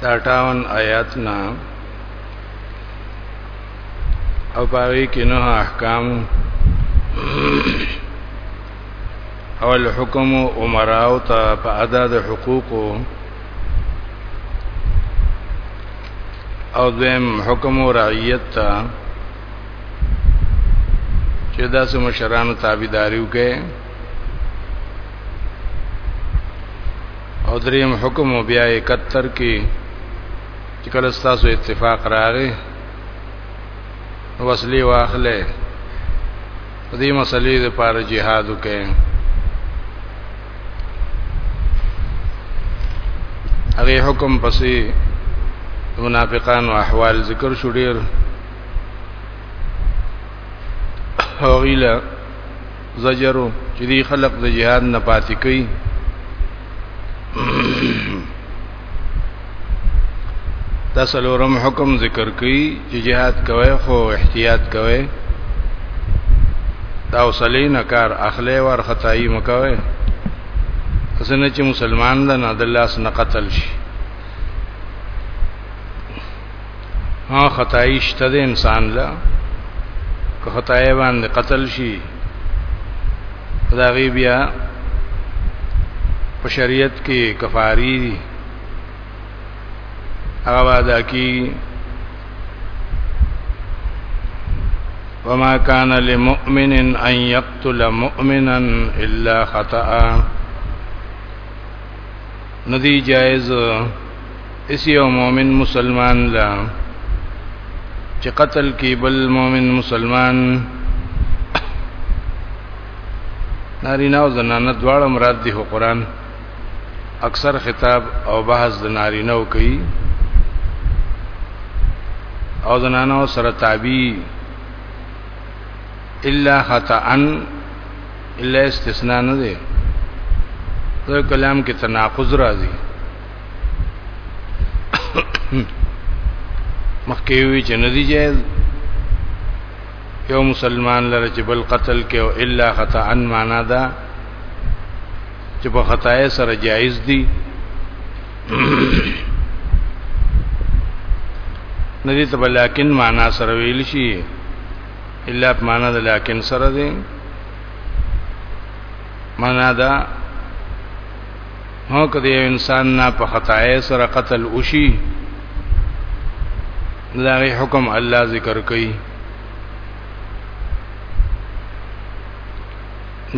د 58 آیات نه او باغی کې نه احکام او الحکم عمراو ته په ادا د حقوقو او دویم حکم او رعیت ته چې داسې مشرانو تابعداري وکړي او دریم حکم بیا 71 کې چې کله تاسو اتفاق راغی وسلې واخلې دې مسلې د پاره jihad وکړي هغه حکم پسې منافقان او احوال ذکر شو ډیر هغه زجرو چې دی خلق د جهاد نه پاتې کوي دا سلورم حکم ذکر کوي چې جهاد کوي خو احتیاط کوي دا وسلې نه کار اخلي ور خدای مکوي اسنه چې مسلمان ده نه د لاس نه قتل شي ها خدای شته د انسان لا که خدای باندې قتل شي دا غي بیا په شریعت کې کفاری دي هغه واده کی وما كان لمؤمن ان يقتل مؤمنا الا خطأ ندی جائز اس یو مؤمن مسلمان لا چې قتل کی بل مؤمن مسلمان نارینه او زنانه دواړه مراد دي قرآن اکثر خطاب او بحث د نارینه او کوي او زنانه سره تابع الا خطا الا استثناء نه ده د کلام کې تناقض راځي مخکې وی چې ندی جایز یو مسلمان لره چې بل قتل کې او الا خطا ان معنا ده چې په خطا سره جایز دي ندی ته بلکن معنا سره ویل شي الا په معنا ده لکن سره دي معنا ده نو کدی انسان نه په خطای سره قتل وشي دا غي حکم الله ذکر کوي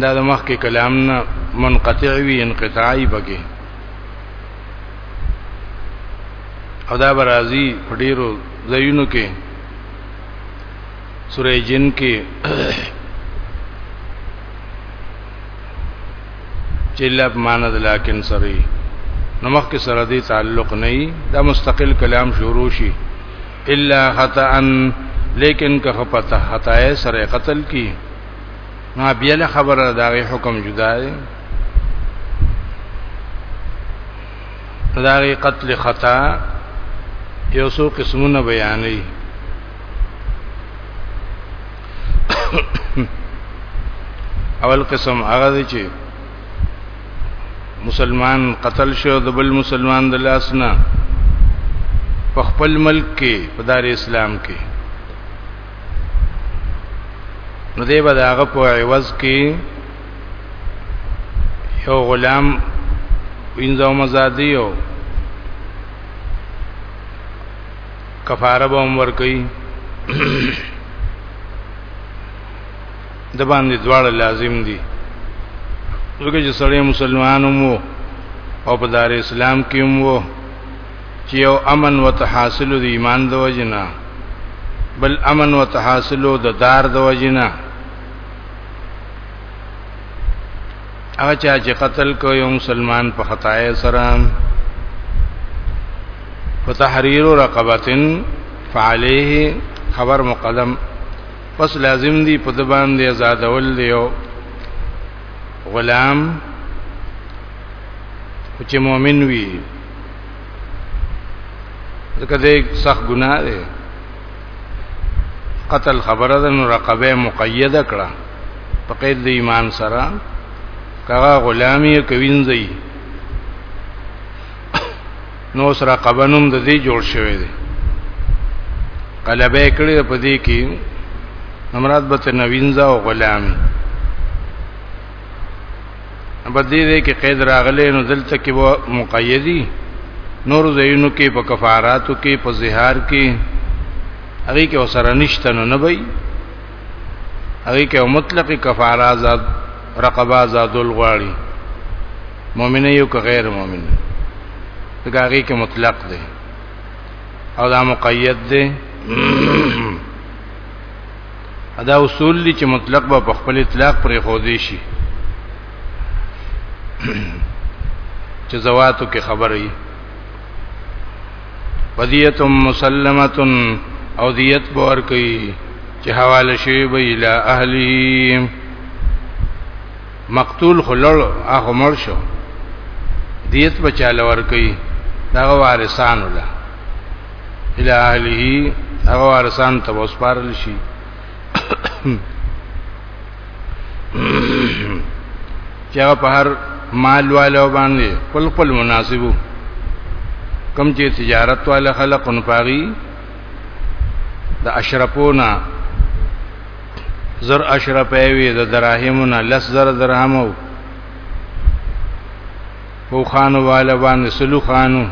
دا د مخکې کلام نه منقطع وی انقطاعي بګي او دا برازي په ډیرو ځایونو کې سورې جن کې چې لا په معنا د لکن سره نو مخ کې سره دی تعلق نه دا مستقل کلام شروع شي الا خطا لیکن که خطا خطا سره قتل کی ما بیا له خبره دا غي حکم جدا دی دا غي قتل خطا یو څو قسمونه بیانې اول قسم هغه دی چې مسلمان قتل شو د بل مسلمان د لاس نه په خپل ملک کې په دار اسلام کې نو دی به هغه په عوض کې یو غلام وینځو مزادیو کفاره به عمر کوي د باندې دواړه لازم دي ځکه چې سړی مسلمانو مو او په دار اسلام کې مو چې یو امن و تحاصل د ایمان د وجنا بل امن و تحاصل د دار د وجنا هغه چا چې قتل کو یو مسلمان په خطای سره فتحریر رقبتن فعليه خبر مقدم پس لازم دی په د باندې آزادول دیو غلام چې مؤمن وي ځکه دې سخت ګناه ده قتل خبره ده نو رقبه مقیده کړه په قید د ایمان سره کغه غلامی کوینځي نو سره قبنوم د دې جوړ شوی دی قلبه کړی په دې کې نمراد به تنوینځه او غلامی بدې دې کې قید راغلې نو دلته کې وو مقیدی نور زینو کې په کفاراتو کې په زهار کې هغه کې وسره نشته نو نه وي هغه کې مطلق کفاره آزاد رقبه آزادول غواړي مؤمن یو که غیر مؤمن دا هغه کې مطلق دی او دا مقید دی ادا اصول دي چې مطلق به په خپل اطلاق پرې خو دي شي چې زواتو کې خبرې فدیت مسلمه او دیت بور کوي چې حواله شي به اله اهلی مقتول خلل هغه مړ شو دیت بچاله ور کوي دا وارثان ولا الى اهله هغه وارسان ته وسپارل شي چې هغه په هر مال والو باندې خپل خپل مناسبو کم چې تجارت والا خلق ان پاغي د اشرفونا زر اشرفه وي د دراهمونه لس زر درهمو په خانو والا باندې سلو خانو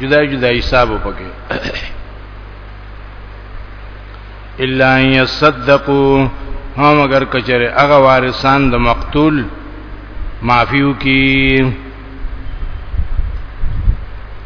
جدا جدا حساب وکړي الا ان يصدقوا هم اگر کچره هغه وارثان د مقتول معفیو کی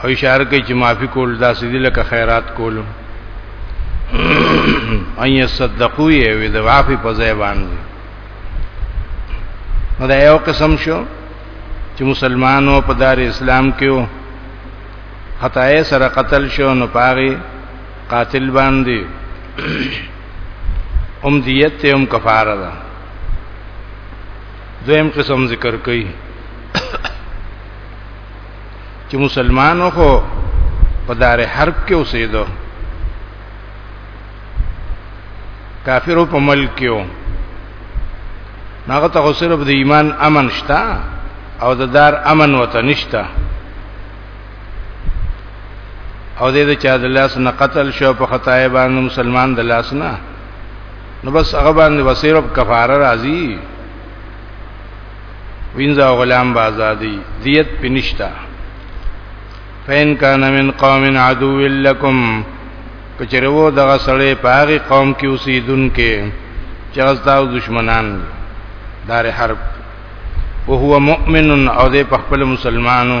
او اشاره کوي چې معافي کول دا سدي لکه خیرات کول ان يصدقوا یې وي د عافي په ځای باندې نو دا یو قسم شو چې مسلمانانو په دار اسلام کې وو خطا یې سره قتل شو نو پاغي قاتل باندې هم دیت ته هم کفاره ده دویم قسم ذکر کړي چې مسلمانو خو په دار حرب کې اوسېدو کافرو په ملک کې و هغه ته صرف د ایمان امن شته او د دار امن وته نشته او دې د چا د لاس نه قتل شو په خدای باندې مسلمان د لاس نه نو بس هغه باندې وسیرب کفاره راځي وینځه غلام بازادی دیت پنشتا فین کان من قوم عدو لکم کچرو دغه سړی پاغي قوم کې اوسیدونکې چغستاو دشمنان دار حرب وهو مؤمن او دې په خپل مسلمانو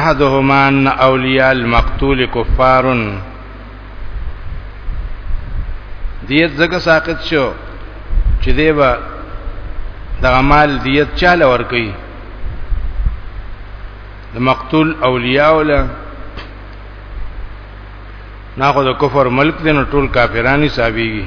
احدهما ان اولیاء المقتول کفار دیت زګه ساقط شو چې دی به د غمال دیت چاله ور کوي د مقتول اولیاء ولا ناخو د کفر ملک دین ټول کافرانی صاحبېږي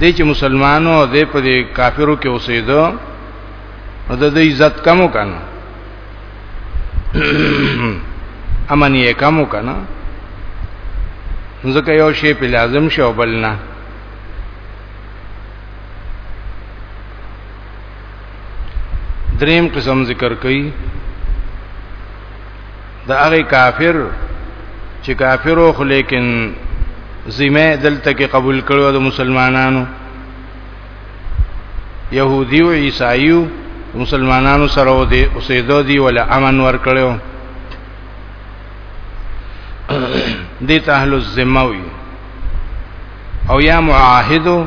دې چې مسلمانو دې په دې کافرو کې اوسېدو نو د دې عزت کم وکنه امن یې کم وکنه ځکه یو شی په لازم شو بل نه دریم قسم ذکر کړي دا هغه کافر چې کافرو خو لیکن ذمه دلته کې قبول کړو د مسلمانانو يهودي او عيسايو مسلمانانو سره و دي اوسېدو دي ولا امن ور کړو دي ته اهل الذمه وي او یا معاهدو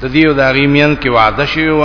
د دیو داغیمین کې وعده شوی و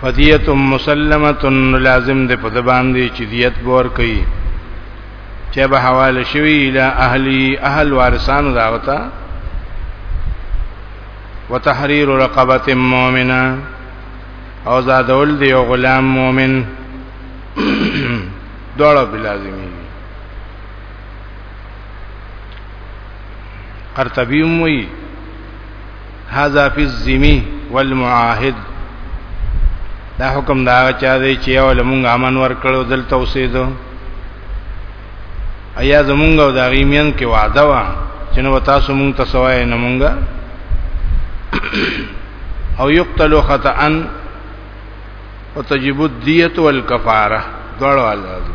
فدیت مسلمه لازم ده په د باندې چې دیت بور کوي چې به حواله شوی اله اهلی اهل وارثانو داوتا وتحرير رقبه مؤمنه او زادول دی او غلام مؤمن دوړه بلازمي قرطبي موي هذا فی الذمی والمعاهد دا حکم دا چا دی چې یو لمونږ امن ورکړو دلته اوسېدو ایا زمونږ او دا غیمین کې وعده وا چې نو تاسو مونږ ته سوای نه مونږه او یقتل خطا او تجب الدیه والکفاره دوړ والو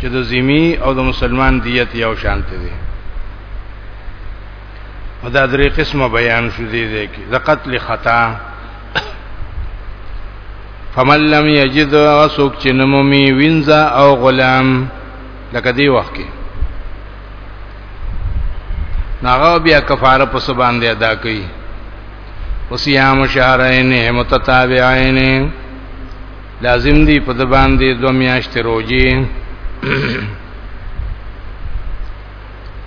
چې د زمي او د مسلمان دیت یو شانت دي دا درې قسمه بیان شو دي دي کې د قتل خطا فمن لم یجد وسوک چې نمومي وینځه او غلام لکه دی وخت کې ناغه بیا کفاره په سبان دی ادا کوي وصيام شهرين متتابعين لازم دی په د باندې دو میاشتې روزي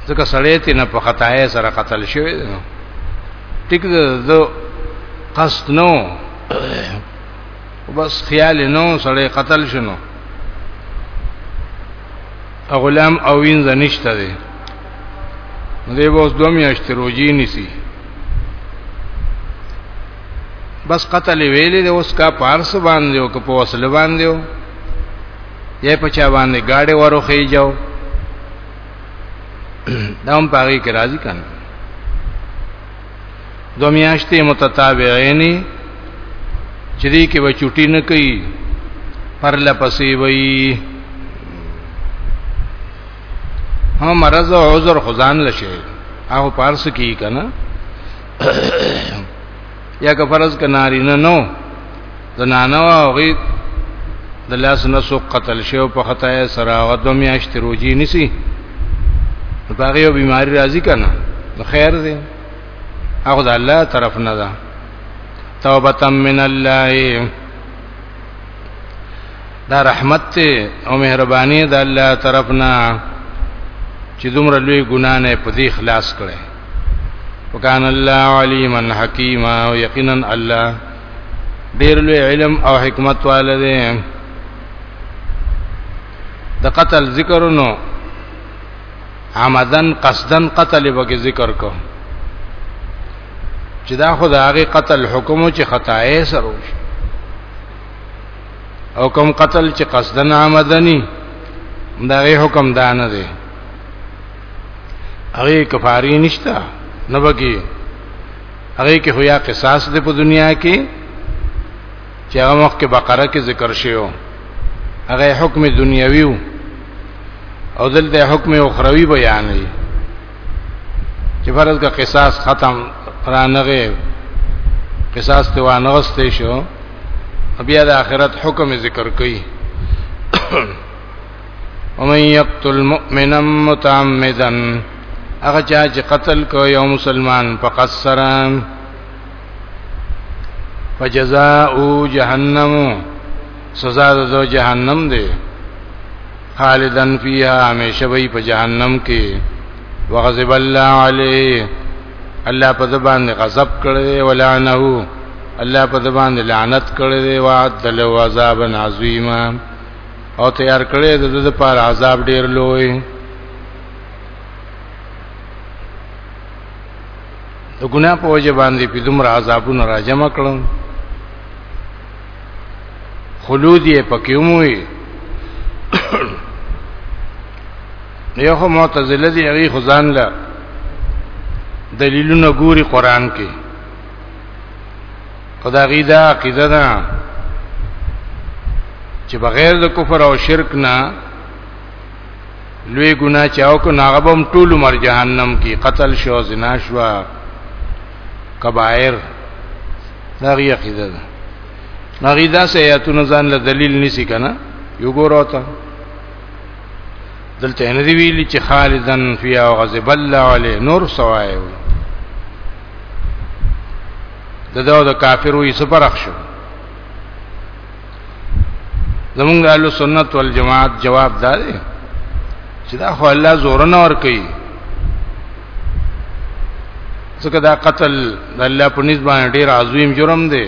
ځکه سړی تی نه په خطای سره قتل شوی دی نو ټیک ده قصد نو بس خیال نو سړی قتل شنو غلام او وین زنشته دی نو دی به اوس دوه میاشتې روزي نیسي بس قتل ویلې د اوس کا پارس باندې او په وسله باندې او یې په چا باندې گاډي وروخی جاو دا هم پاګه کې راضی کنه دو میاشتې متتابعینی چې دې کې به چټي نه کوي پر لپسې وي هم مرز او عذر خزان لشه هغه پارس کی کنه یا که فرض ک نارینه نو زنانه او غي د لاس نه سو قتل شو په خطا سره او د میاشت روجي نسی په هغه یو بیماری راځي کنه نو خیر دی هغه د الله طرف نه ده توبه من الله دا رحمت او مهرباني د الله طرف نه چې دومره لوی ګنا نه په دې خلاص کړي وکان الله علیما حکیما او یقینا الله ډیر لوی علم او حکمت والده د قتل ذکرونو عمدن قصدن قتل وکي ذکر کو چې دا خو د هغه قتل حکم چې خطاې سره او کوم قتل چې قصدن عمدنی دا غي حکم دانه دی هغه کفاری نشتا نه بګي هغه کې هویا قصاص دی په دنیا کې چې هغه وخت کې بقره کې ذکر شیو هغه حکم دنیوي او دلته حکم اخروی بیان دی چې فرض کا قصاص ختم رانغه قصاص ته وانغسته شو بیا د آخرت حکم ذکر کړي ومن یقتل مؤمنا متعمدا هغه چا چې قتل کو یو مسلمان فقط سره فجزاء جهنم سزا د جهنم دی خالدن فیها همیشه وی په جهنم کې وغضب الله علیه الله په زبان غضب کړي ولعنه الله په زبان لعنت کړي وعد له عذاب عظیمه او تیار کړی د د پر عذاب ډیر لوی د ګناه په وجه باندې په دومره عذابونو راجم کړم خلود یې پکې وموي یو خو معتزله دی هغه خدان له دلیلونه ګوري قران کې او دا غیدا عقیده ده چې بغیر د کفر او شرک نه لوی ګناه چاو کو ناغبم ټول مر جهنم کې قتل شو زنا شو کبائر دا غی عقیده ده نغیدا سیاتون ځان له دلیل نسی کنه یو ګورو ته دلته نه دی ویلي چې خالدن فیا او غضب الله علی نور سوای وي د دا د کافرو یې سپرخ شو زمونږ د اهل سنت والجماعت جواب دا دی چې دا خو الله زور نه ور کوي ځکه دا قتل د الله په نسبت ډیر عظیم جرم دی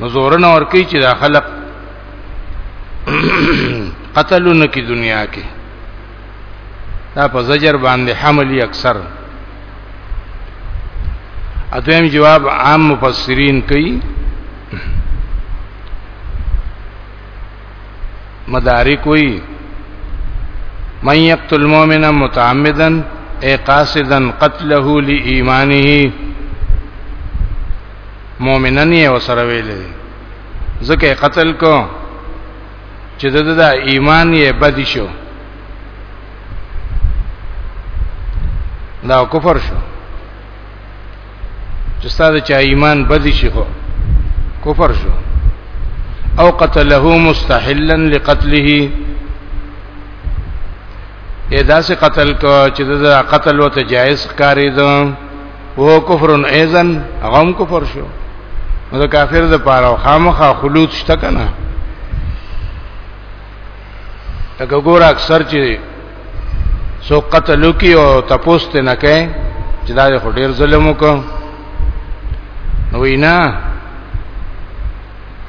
نو زور نه ور کوي چې دا خلق قتلونه کی دنیا کې دا په زجر باندې حملی اکثر اته جواب عام مفسرین کوي مدارک وی من یقتل مؤمنا متعمدا اي قاصدا قتله لإيمانه مؤمنان یې وسره ویلې ځکه قتل کو چې د د ایمان یې بد شو دا کفر شو چې ستاسو چا ایمان بد شي خو کفر شو او قتله مستحلا لقتله ادا سے قتل کو چې دا قتل وته جائز ښکارې ده وو کفر ایزن غم کفر شو نو کافر د پاره خامخا خلود شته کنه لکه ګور اکثر چې سو قتل کی او تپوس ته نه کوي چې دا خو ډیر ظلم وکړ نو وینا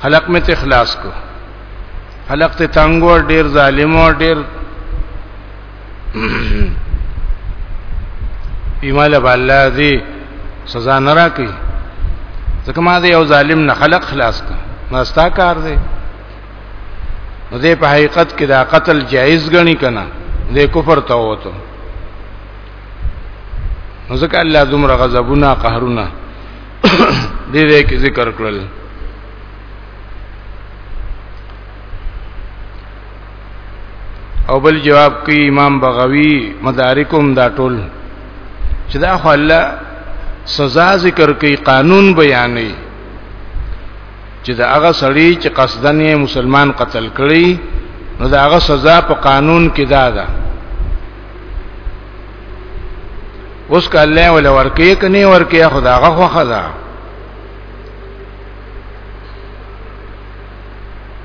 خلق می ته خلاص کو خلق ته تنگ او ډیر ظالم او ډیر ایمال بالله دې سزا نه راکې ځکه ما دې یو ظالم نه خلق خلاص کړ ما ستا کار دې نو دې په حقیقت کې دا قتل جایز غني کنه دې کفر ته وته نو ځکه الله دومره غضبونه قهرونه دې دې کې ذکر کړل او بل جواب کوي امام بغوی مدارکم دا ټول چې دا خو الله سزا ذکر کوي قانون بیانوي چې دا هغه سړی چې قصدن مسلمان قتل کړي نو دا هغه سزا په قانون کې دا ده اوس کله ولا ورکی کني ورکی خداغه خوخه ده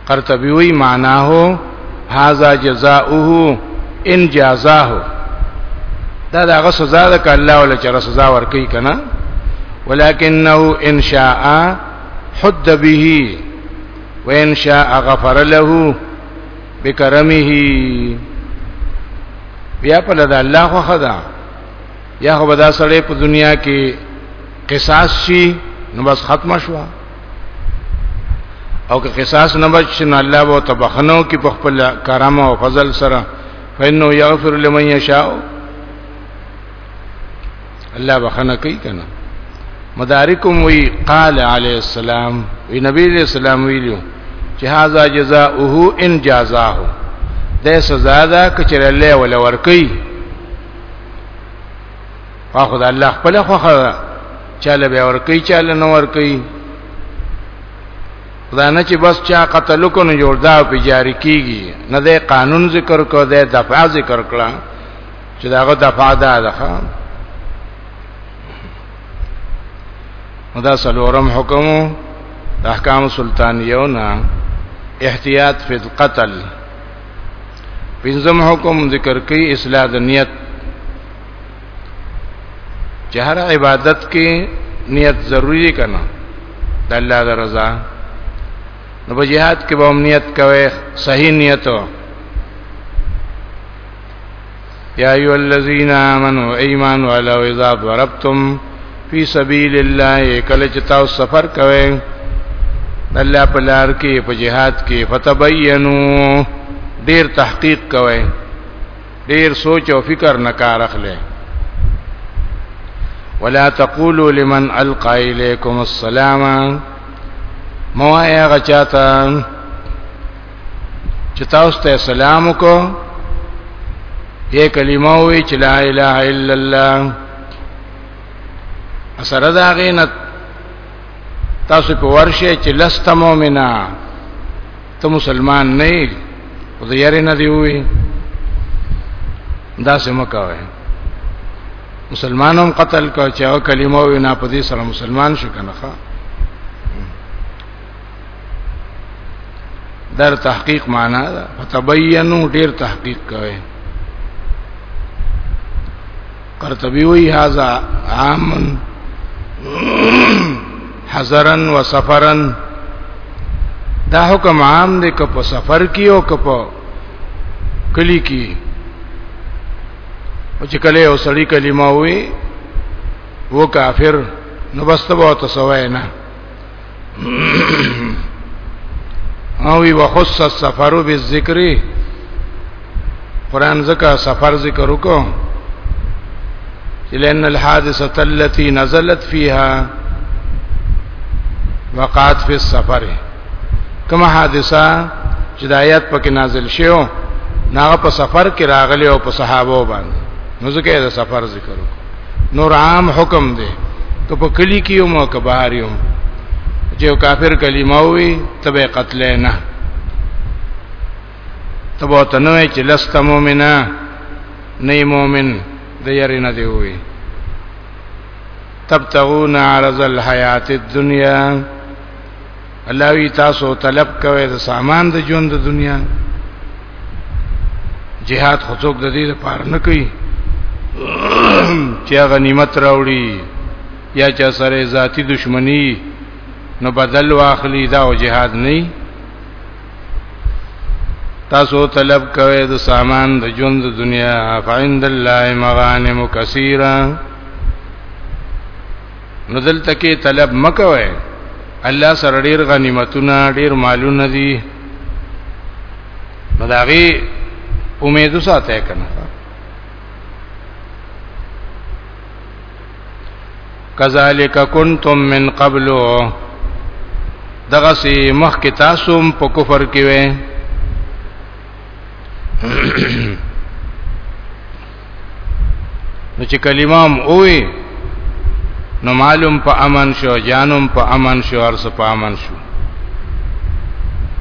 قرطبی وی معناه هاذا جزاؤه ان جازاه دا دغه سزا ده ک الله ولا چر سزا ورکي کنه ولکنه ان شاء حد به وان شاء غفر له بکرمه بیا په لدا الله خو خدا یا خو بدا سره په دنیا کې قصاص شي نو بس ختم شوه او که قصاص نه بچنه الله به تبخنو کې په خپل کرم او فضل سره فإنه يغفر لمن يشاء الله بخنه کوي کنه مدارکم وی قال علی السلام وی نبی علیہ السلام ویلو چې هاذا جزاؤه ان جزاه د سزا ده کچره له ول ورکی واخو د الله خپل خوخه چاله به ور کوي چاله نو ور کوي دا نه چې بس چا قتل کو نه جوړ دا په جاری کیږي نه د قانون ذکر کو د دفاع ذکر کړه چې داغه دفاع ده ده دا سلورم حکم د احکام سلطانیو نه احتیاط فی القتل پنځم حکم ذکر کوي اصلاح د نیت چې هر عبادت کې نیت ضروری کنا د الله د رضا نو په jihad کې به نیت کوي صحیح نیت یا ایو الذین آمنو ایمان والا اذا ضربتم فی سبیل الله کله چې تاسو سفر کوئ الله په لار کې په jihad کې فتبینو ډیر تحقیق کوئ ډیر سوچ او فکر نه کار اخلي ولا تقولوا لمن القى اليكم السلام موایا غچاتا چې تاسو ته سلام کو یې کلمه وی چې لا اله الا الله سره دا غینت تاسو په ورشه چې لست مؤمنا ته مسلمان نه یې خو د یاري نه دی وی دا سم کوي مسلمانوم قتل کو چې او کلمه وی نه په دې سره مسلمان شو کنه ښا در تحقیق معنا ده فتبینو ډیر تحقیق کوي قرطبي وی هاذا عام حذرا وسفرا دا حکم عام دی که په سفر کې او که په کلی کې او چې کله یو سړی کلمه وي و کافر نو بس ته وته سوای نه او وی وخص السفر بالذکر قران زکه سفر ذکر وکړو لأن الحادثة التي نزلت فيها وقعت في السفر کما حادثه چې د آیات پکې نازل شیو ناغه په سفر کې راغلی او په صحابه باندې نو ځکه د سفر ذکر وکړو نور عام حکم دی که په کلی کې یو مو که بهر یو چې کافر کلمه وي تبه قتل نه تبه تنوي چې لست مؤمنا نه مؤمن د یری نه دی وي تبتغون عرض الحیات الدنیا الله وی تاسو طلب کوي د سامان د ژوند د دنیا جهاد خو څوک د دې لپاره نه کوي چې غنیمت راوړي یا چې سره ذاتی دشمنی نو بدل واخلي دا او جهاد نه تاسو طلب کوي د سامان د ژوند د دنیا فعند الله مغانم کثیره نو دلته کې طلب مکوي الله سره ډیر غنیمتونه ډیر مالونه دي نو داغي امید ساته کنه کذالک کنتم من قبل دغه سي مخ کې تاسو په کفر کې وې نو چې کلمام اوې نو معلوم په امن شو جانم په امن شو ارس په امن شو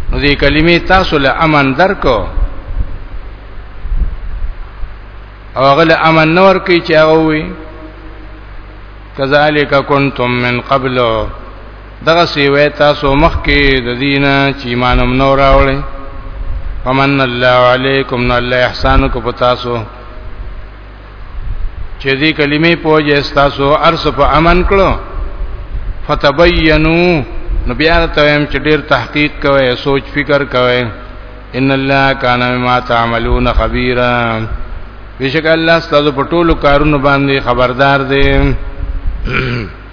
نو دې کلمې تاسو له امن درکو او هغه له امن نور کوي چې هغه وي کذالک کنتم من قبل دغه سی وای تاسو مخ کې د دینه چې ایمانم نو راوړې فمن الله علیکم نو الله احسان کو پتا سو چې دې کلمې پوجې تاسو ارس په امن کړو فتبینو نو بیا ته هم چې ډیر تحقیق کوي سوچ فکر کوي ان الله کان ما تعملون خبيرا بشک الله ستاسو په ټولو کارونو باندې خبردار دی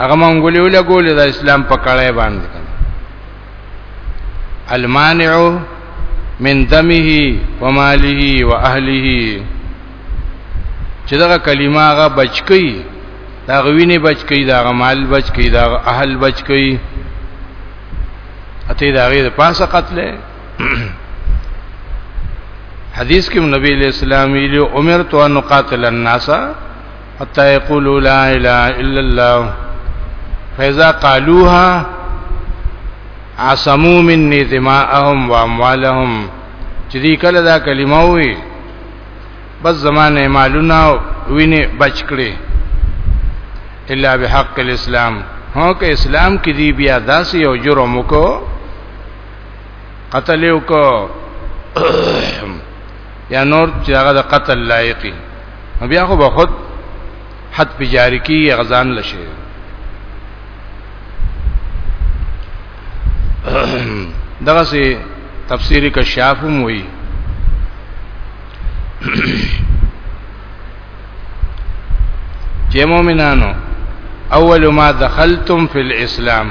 هغه مونږولې ولګولې د اسلام په کړه باندې المانع من دمه وماله واهله چې دا کلمه هغه بچکی دا غوینه بچکی دا مال بچکی دا اهل بچکی اته دا غیر پاسه قتل حدیث کې نبی علیہ السلام ویلو امرت ان قاتل الناس حتى يقولوا لا اله الا الله فاذا قالوها عصموا مني دماءهم واموالهم چې دې کله دا کلمه وي بس زمانه مالونه ویني بچ کړي الا بحق الاسلام هو که اسلام کې دی بیا داسې یو جرم وکړو قتل وکړو یا نور چې هغه د قتل لایقي بیا خو به خود حد په جاری کی غزان لشي دغه سي تفسیری کشاف هم وی چې مؤمنانو اول ما دخلتم فی الاسلام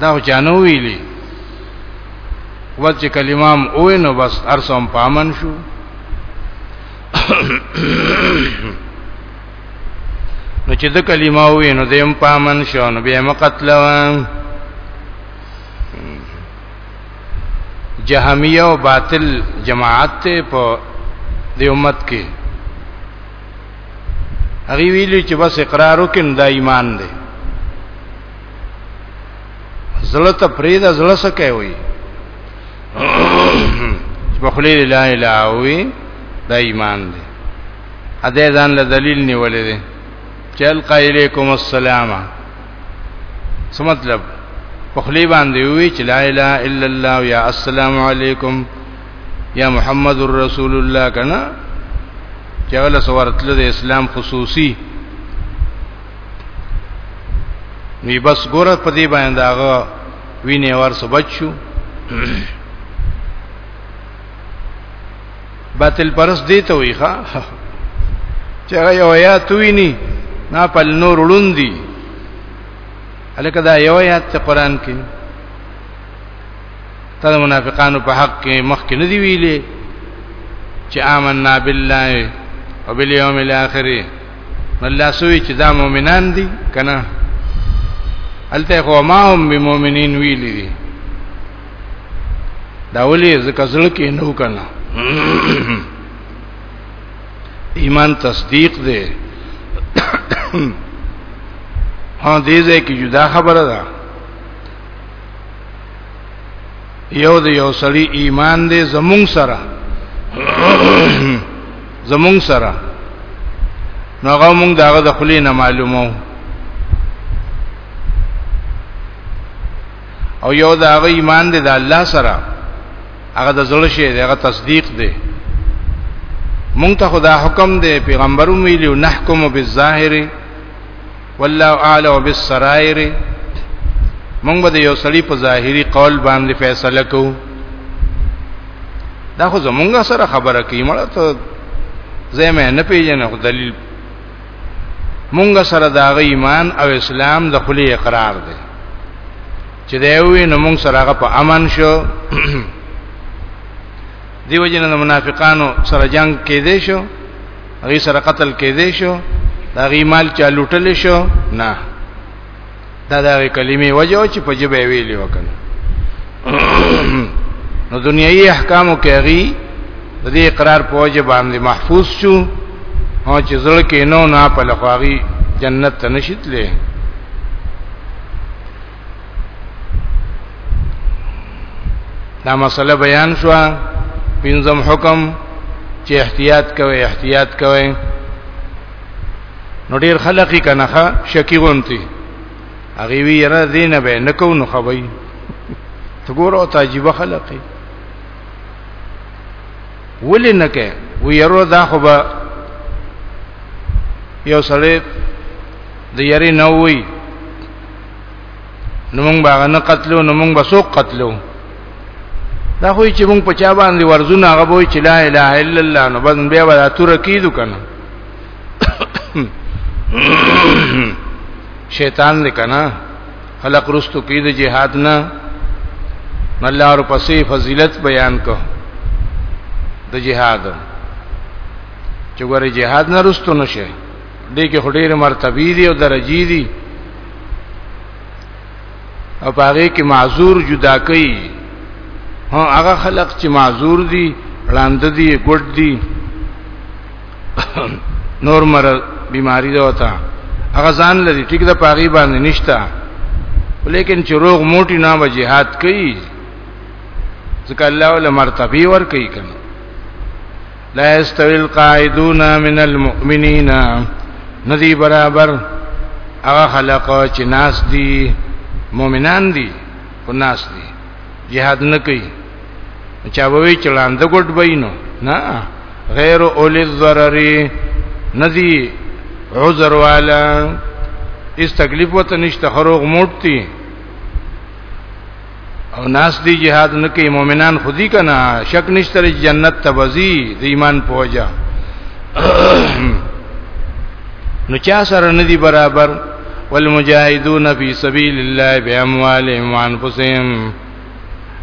دا خو چانه ویلي وځ چې کلمام اوې نو بس ارسم پامن شو نو چې د کلمه وې نو دیم پامن شو نو به مقتل وان جهمیه او باطل جماعت ته په دې امت کې هغه ویلي چې بس اقرار وکم دا ایمان دی زړه ته پرې دا زړه څه کوي په خلی لا اله وی دا ایمان دی ا دې ځان له دلیل نیولې دی چل قایلیکم السلام څه مطلب په خلی باندې وی چې لا اله الا الله یا السلام علیکم یا محمد رسول الله کنا چاله سوارتل د اسلام خصوصي نو بس ګوره په دې باندې داغه وینې ورسو بچو باطل پرس دی ته وی ښا چې هغه یو یا تویني نا په نور وړوندي الکه دا یو یا ته قران کې تر منافقانو په حق کې مخ کې ندی ویلې چې آمنا بالله وبالیوم الاخره الله سوي چې دا مؤمنان دي کنه الته خو ما هم بمؤمنین ویل دي دا ولې زکه زړه کې نو کنه ایمان تصدیق دی ها دې ځای کې جدا خبره ده یو د یو سړی ایمان دې زمونږ سره زمونږ سره نو هغه مونږ داغه د خلی نه معلومو او یو داغه ایمان دی د الله سره هغه د زړه شی دی هغه تصدیق دی مونږ ته خدا حکم دی پیغمبرو ویلو نحکم بالظاهر والله اعلم بالسرائر مونږ به یو سړی په ظاهری قول باندې فیصله کوو دا خو زمونږ سره خبره کوي مړه ته زمه نه پیژنه خو دلیل مونږ سره دا غي ایمان او اسلام د خلی اقرار دی چې دا وی نو مونږ سره هغه په امن شو دیو جن د منافقانو سره جنگ کې دی شو هغه سره قتل کې دی شو دا غي مال چا لوټل شو نه دا دا کلمې وجه چې په جبه ویلې وکنه نو دنیوي احکامو کې غي د دې اقرار په وجه باندې محفوظ شو او چې زړه کې نو نه په لخواغي جنت ته نشیتلې دا مسله بیان شو پنځم حکم چې احتیاط کوي احتیاط کوي نو ډیر خلک کنه شکی غونتی هغه وی یره دینه به نکو نو خوي ته ګورو تعجب خلک ولې نه کې و یرو دا خو به یو سړی د یری نه وای نو موږ باغ نه قتلو نو موږ بسو قتلو دا خو چې موږ په چا باندې ورزونه هغه وای چې لا اله الا الله نو بس بیا ولا تور کیدو کنه شیطان دې کنه خلق رستو کې د جهاد نه الله اور پسې فضیلت بیان کو د جهاد چې ګوره جهاد نه رستو نشه دې کې هډېر مرتبه دي او درجی دي او هغه کې معذور جدا کوي ها هغه خلق چې معذور دي لاند دي ګډ دي نور مر بیماری ده وتا هغه ځان لري ټیک ده پاغي باندې نشتا ولیکن چې روغ موټي نه به jihad کوي ځکه الله ول مرتبه ور کوي کنه لا استوی القاعدون من المؤمنین ندی برابر هغه خلق چې ناس دي مؤمنان دي خو ناس دي jihad نه کوي چا به وی چلاند ګډ بینو نه غیر اول الضرر ندی عذر والا اس تکلیف وته نشته خروغ موټتی او ناس دی جهاد نه کوي مؤمنان خودي کنا شک نشته جنت تبزي د ایمان پوجا نو چا سره ندي برابر والمجاهدون فی سبیل الله باموالهم وانفسهم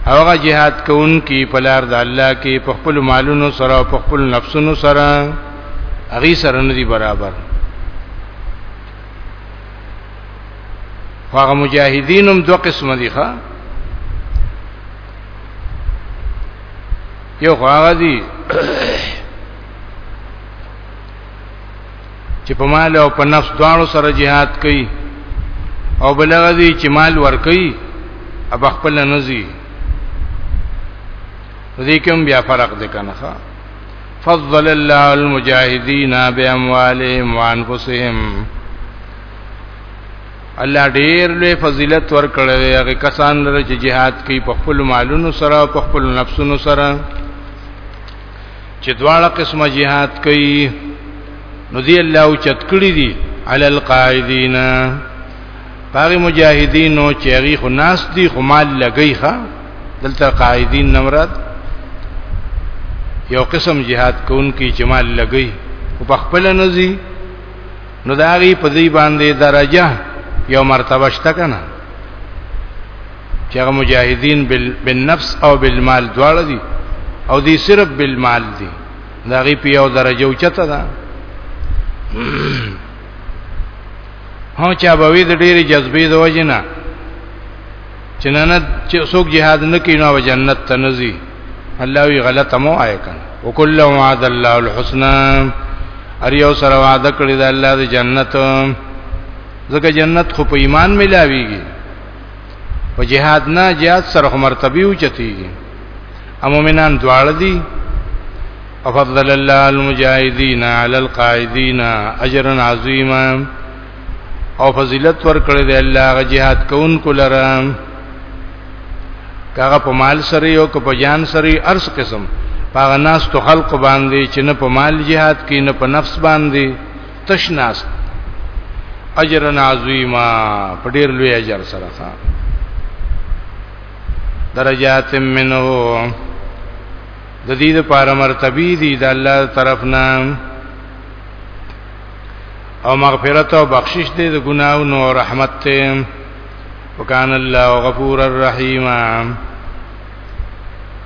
هغه jihad کوونکی په لار د الله کې په خپل مالونو سره او په خپل نفسونو سره هغه سره ندي برابر هغه مجاهدینم دوه قسم دي ښا یو هغه دي چې په مال او په نفس دواړو سره jihad کوي او بلغه دي چې مال ور کوي اب خپل نه زی دې کوم بیا فرق دی کنه ښا فضل الله المجاهدين باموالهم وانفسهم الله ډیر لوی فضیلت ورکړی دی هغه کسان لره چې jihad کوي په خپل مالونو سره او په خپل نفسونو سره چې دواړه قسمه jihad کوي نو دی الله او چت کړی دی علی القاعدین هغه مجاهدینو چې هغه خو ناس دي خو مال لګی ښا دلته قاعدین نمرات یو قسم jihad کوونکی چې مال لګی او په خپل نزي نو دا غي په دې باندې درجه یو مرتبه شته کنه چې هغه مجاهدین بالنفس او بالمال دواړه دي او دې صرف بالمال دي دا غي په یو درجه اوچته ده هو چا به وی د ډېری جذبې د وجنه چې نه نه چې څوک jihad نه کوي نو جنت ته نه ځي الله وی غلط مو آیا کنه وکل وعد الله الحسنى ار یو سره وعده کړی د الله د جنت ځکه جنت خو په ایمان ملاویږي په jihad نه jihad سره خو مرتبه اوچتیږي امومنان دواړه دي افضل الله المجاهدین علی القاعدین اجرا عظیما او فضیلت ورکړی دی الله غ جهاد کوونکو لره کاغه په مال سره یو که په جان سره ارس قسم پاغه ناس تو خلق باندې چې نه په مال jihad کې نه په نفس باندې تشناس اجر عظیما په ډیر لوی اجر سره ښا درجات منه د دې لپاره مرتبه دي د الله طرفنا او مغفرت او بخشش دې د ګناو نو رحمت ته وکان الله غفور الرحیم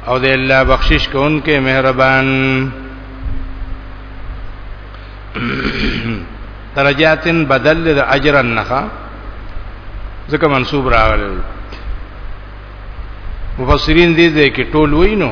او دې الله بخشش کوونکې مهربان درجاتن بدل د اجر النخا ځکه منصوب راغلی مفسرین دې دې کې ټول وینو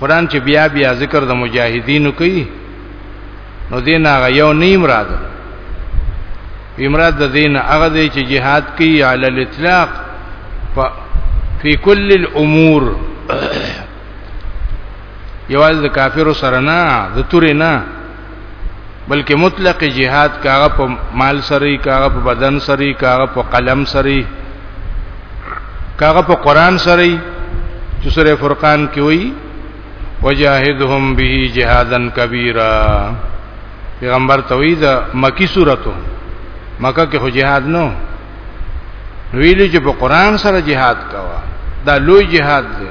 قران چې بیا بیا ذکر د مجاهدینو کوي نو دین هغه یو نه مراد امراد د دین هغه دی چې jihad کوي علی الاطلاق فی کل الامور یواز د کافر سره نه د تورې نه بلکې مطلق جهاد کاغه په مال سره کاغه په بدن سره کاغه په قلم سره کاغه په قران سره چې سوره فرقان کې وایي وجاهدهم به جهادا کبیرا پیغمبر توحید مکی سورته مکه کې جهاد نو ویلي چې په قران سره jihad کوا دا لوی jihad دی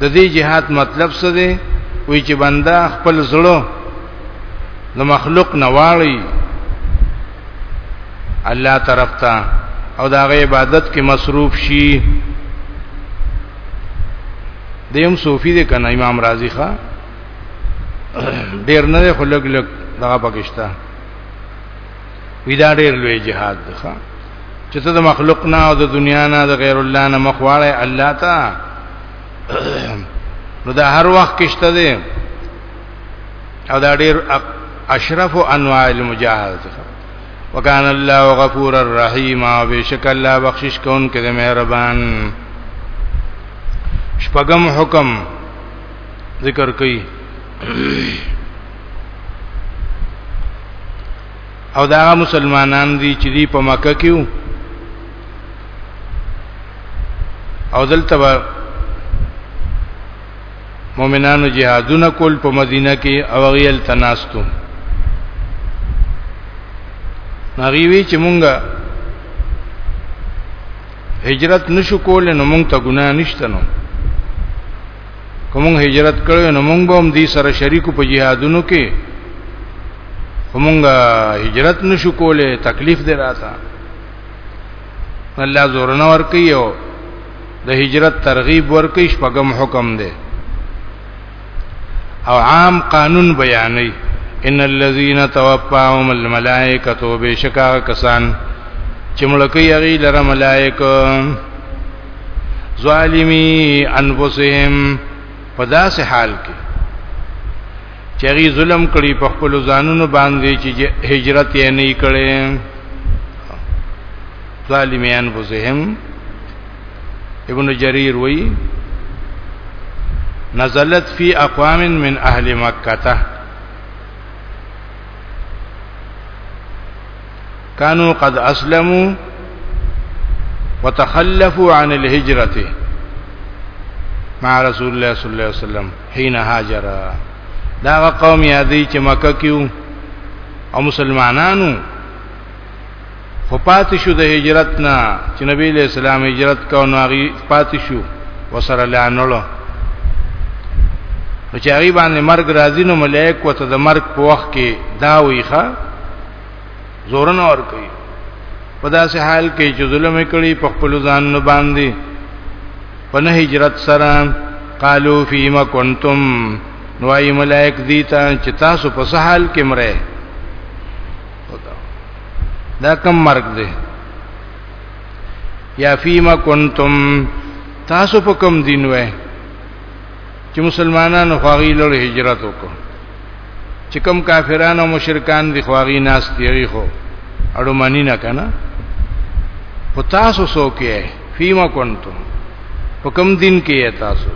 د دې جهاد مطلب څه دی وی چې بندا خپل زړه د مخلوق نواړي الله طرف ته او دا غي عبادت کې مصروف شي دیم صوفي دې کنه امام رازي ښا ډیر نه خلګ لګ دا پکشتا ودا ډېر لوی جهاد ده چې ته د مخلوق نه او د دنیا نه د غیر الله نه مخواړې الله ته نو دا هر وخت کېشته دي او دا ډېر اشرف او انواع المجاهده ده وکانه الله غفور الرحیم او بشک الله بخشش کون کې د مهربان شپږم حکم ذکر کړي او دا مسلمانان دي چې دی په مکه کې او دلته به مؤمنانو جهادونه کول په مدینه کې او غیل تناستو نغیوی چې مونږه هجرت نشو کول نو مونږ ته ګناه نشته نو کوم هجرت کړو نو موږ به هم دې سره شریکو په جهادونو کې همغه هجرت نشو کوله تکلیف دی راته الله زور نه ور کوي او د هجرت ترغیب ور کوي شپږم حکم دی او عام قانون بیانوي ان الذين توفاهم الملائکه بشکا کسان چې ملکی یغی لره ملائکه ظالمی انفسهم په داسې حال کې چې غي ظلم کړی په خپل ځانونو باندې چې هجرت یې نه کړي ظالمی انفسهم ابن جریر وی نزلت فی اقوام من اهل مکه کانو قد اسلمو وتخلفوا عن الهجرة مع رسول الله صلی الله علیه وسلم حين هاجر دا قوم یادی چې مکه کیو او مسلمانانو خو پاتې شو د هجرت نه چې نبی له اسلام هجرت کاو نو هغه پاتې شو وسره لانلو نو چې هغه باندې مرګ راځي نو ملائک وته د مرګ په وخت کې دا ویخه زور نه ور کوي په داسې حال کې چې ظلم کړي په خپل ځان نه باندې په نه هجرت سره قالو فيما كنتم نوای ملائک دیتا چې تاسو په سحال کې مره دا کم مرګ دی یا فيما كنتم تاسو په کوم دین وای چې مسلمانانو خواږی لور هجرت وکړو چې کوم کافرانو او مشرکان دی خواغي ناس دیږي خو اړو مانی نه کنه او تاسو سوکه فيما كنتم په کوم دین کې تاسو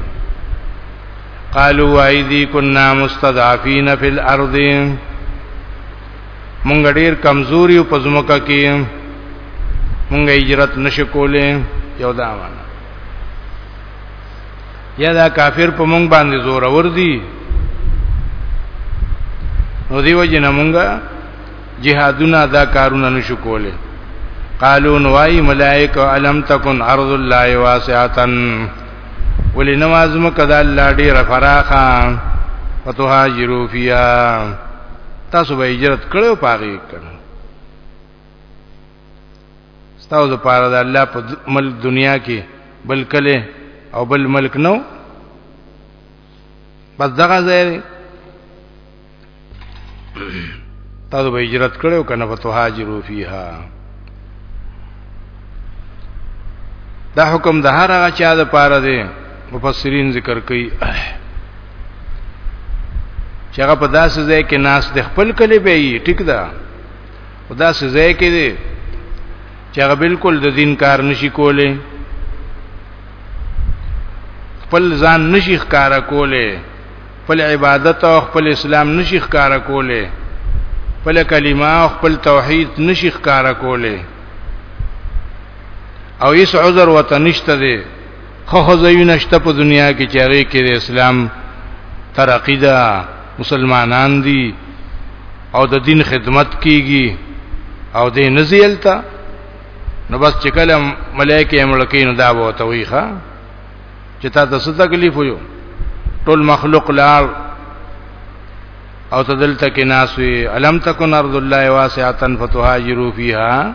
قالوا ايدي كنا مستضعفين في الارض مونږ ډیر کمزوري او پزموکه کې مونږ هجرت نشو کولې یو دا معنا یا دا کافر په مونږ باندې زور اور دي نو دیو جن مونږه جهادونه دا کارونه نشو کوله قالو نوای ملائکه الم تکن ارض الله واسعتن ولی نماز مکدا الله ډیر فراخا فتوهاجرو فیا تاسو به هجرت کړو پاږی کړو ستاسو لپاره د الله په ملک دنیا کې بل کله او بل ملک نو بس دغه ځای تاسو به هجرت کړو کنه په تهاجرو فیها دا حکم د هر هغه چا د پاره دی مفسرین ذکر کوي چې هغه په داسې ځای کې ناس د خپل کلی به یې ټیک ده خدا سزا کې دي چې هغه بالکل د دین کار نشي کولای خپل ځان نشي ښکارا کولای خپل عبادت او خپل اسلام نشي ښکارا کولای خپل کلمه او خپل توحید نشي ښکارا کولای او هیڅ عذر وته نشته دی خو خو زینه شته په دنیا کې چې هغه کې د اسلام ترقی ده مسلمانان دي او د دین خدمت کیږي او دې نزیلتا نو بس چې کله ملائکه املکین دا وته وی ښا چې تا ته څه تکلیف ویو ټول مخلوق لار او تدلته کې ناس وی الم تکن ارض الله واسعه فتهاجروا فیها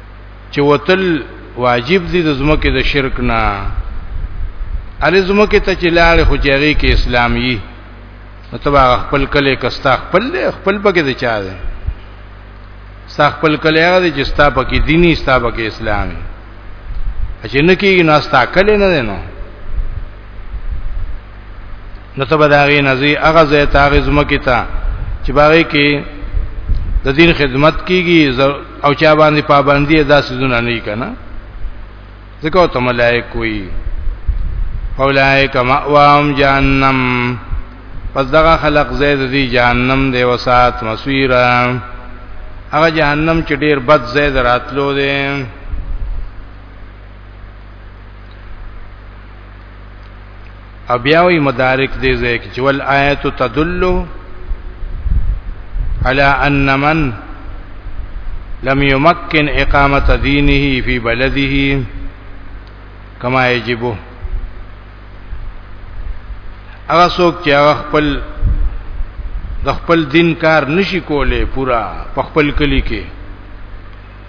چې وتل واجب دي د زمکه د شرک نه ال زمکه ته چې لاړ خو چېږي کې اسلامي نو تبا خپل کله کستا خپل خپل پکې دي چا ده ستا خپل کله هغه دي چې ستا پکې دیني ستا پکې اسلامي چې نه کېږي نو ستا کله نه ده نو نو ته به دا غي نزي هغه زه ته هغه زمکه ته چې باغې کې د دین خدمت کیږي او چا باندې پابندي ادا سيزونه نه کنا ځکه ته ملائک وي اولائک مأوام جهنم پس دغه خلق زید دی جهنم دی وسات مسویرا هغه جهنم چې ډیر بد زید راتلو دی او بیا وی مدارک دې ځای کې چې ول آیات تدل على ان من لم يمكن اقامه دينه في بلده كما يجب هغه څوک چې خپل د خپل دین کار نشي کولای پورا په خپل کلی کې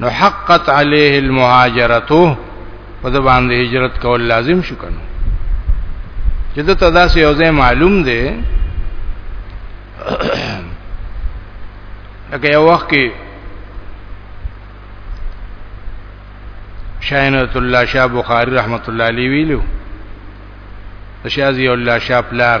نو حقت علیه المهاجرته په د باندې هجرت کول لازم شو کنه چې د تداسې یو ځای معلوم دی لکه یو وخت کې شاینت الله شاه بخاری رحمت الله علیه ویلو شازی الله شاه پلار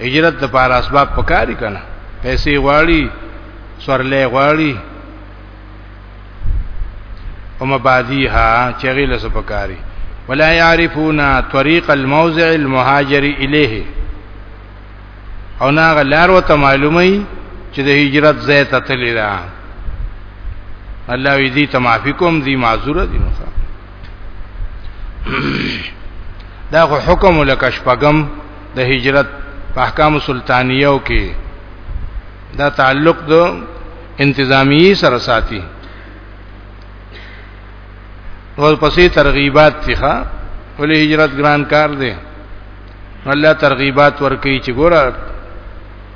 هجرت د پاره اسباب پکاري کنه پیسې غواړي سورلې غواړي او مبادیها چې غیله سپکاري ولا يعرفون طريق الموضع المهاجر اليه او ناغه لار وته معلومي چې د هجرت ځای ته تللی دا الله وی دي تمافي کوم دي معذور دي نو دا خو حکم لکه شپغم د هجرت په احکام سلطانیو کې دا تعلق د انتظامی سره ساتي ول پسې ترغیبات تخا ولې هجرت ګران کار دی الله ترغیبات ورکړي چې ګوره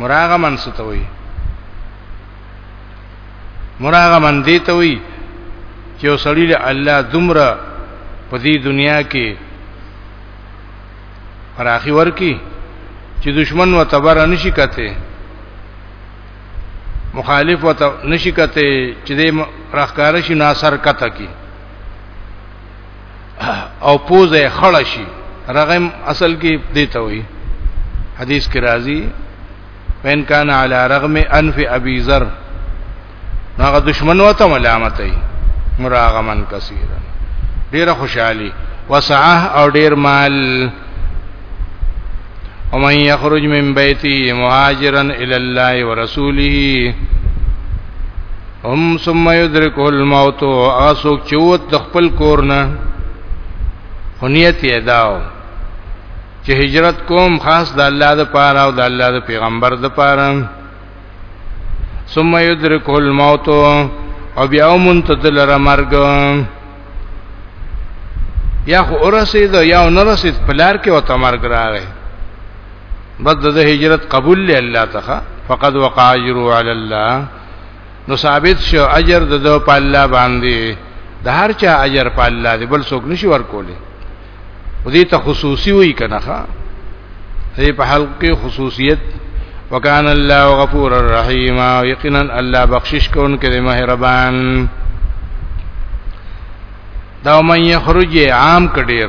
مراغمن ستوي مراغمن دی ته وي چې وسړي له الله دمره په دې دنیا کې فراخي ورکی چې دشمن و تبر نشي کته مخالف و نشي کته چې دې راخکار شي ناصر کته کی او پوزه خړه شي رغم اصل کې دیته وي حدیث کې راځي وین کان علی رغم انف ابي ذر هغه دشمن وته ملامت ای مراغمن کثیرا ډیره خوشحالي وسعه او ډیر مال ومن يخرج من بيته مهاجرا الى الله ورسوله هم ثم يدركه الموت اسوک چوت د خپل کور نه هنیت یې داو چې هجرت کوم خاص د الله د پاره او د الله د پیغمبر د پاره ثم يدركه الموت او بیا منتدل را مرګ یا خو ورسید یا نه رسید پلار کې وته مرګ راغی بس د هجرت قبول لله تخا فقد وقع اجر على الله نو ثابت شو اجر د دو په الله باندې د هر چا اجر په الله دی بل څوک نشي ورکولې ودي ته خصوصي وي کنه ښا دې په حلق کې خصوصیت وکان الله غفور الرحیم یقینا الله بخشش کوونکی دی مهربان دا مې خرج عام کډیر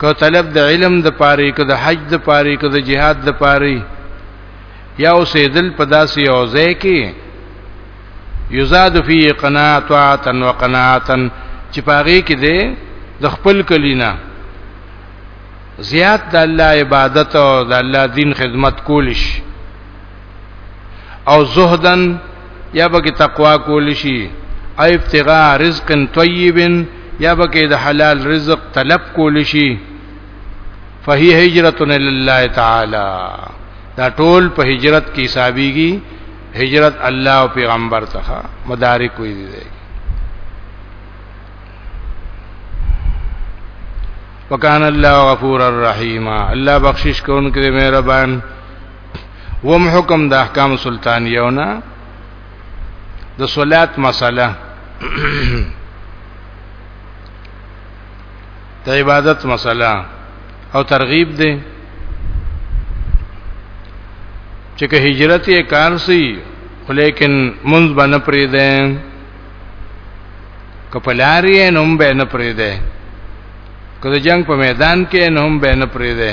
که طلب د علم د پاره که د حج د پاره که د جهاد د پاره یا اوسېدل په داسې اوځه کې یزاد فی قناعتا وقناعتا چې پاره کې ده د خپل کلینا زیات د الله عبادت او د الله دین خدمت کولیش او زهدن یا به تقوا کول شي او ابتغاء رزق طیب یا به د حلال رزق طلب کول شي فهي هجرت لله تعالی دا ټول په هجرت کې حسابيږي هجرت الله او پیغمبر ته مدارک وي دي وکان الله غفور الرحیم الله بخشش کوونکی مهربان وم حکم د احکام سلطانیونه د صلات مسله د عبادت مسله او ترغیب دی چې که هجرت یې کار سي خو لیکن منځ باندې پرې ده کپلاری نوم به نه پرې ده کله جنگ په میدان کې نوم به نه پرې ده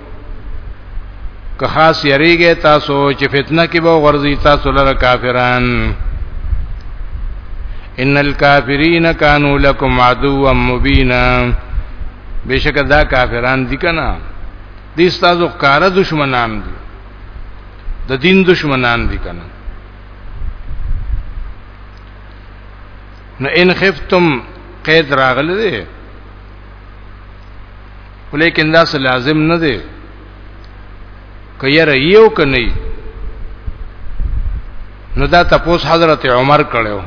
که خاص یریږي تاسو چې فتنه کې به غرضی تاسو لره کافران ان الکافرین کانوا لکم عدوا مبینا بشک دا کافران دي کنه دي تاسو کار دشمنان دي د دین دشمنان دي کنه نو ان خفتم قید راغله ولیکن دا څه لازم نه دی کيره یو کني نو دا تاسو حضرت عمر کړو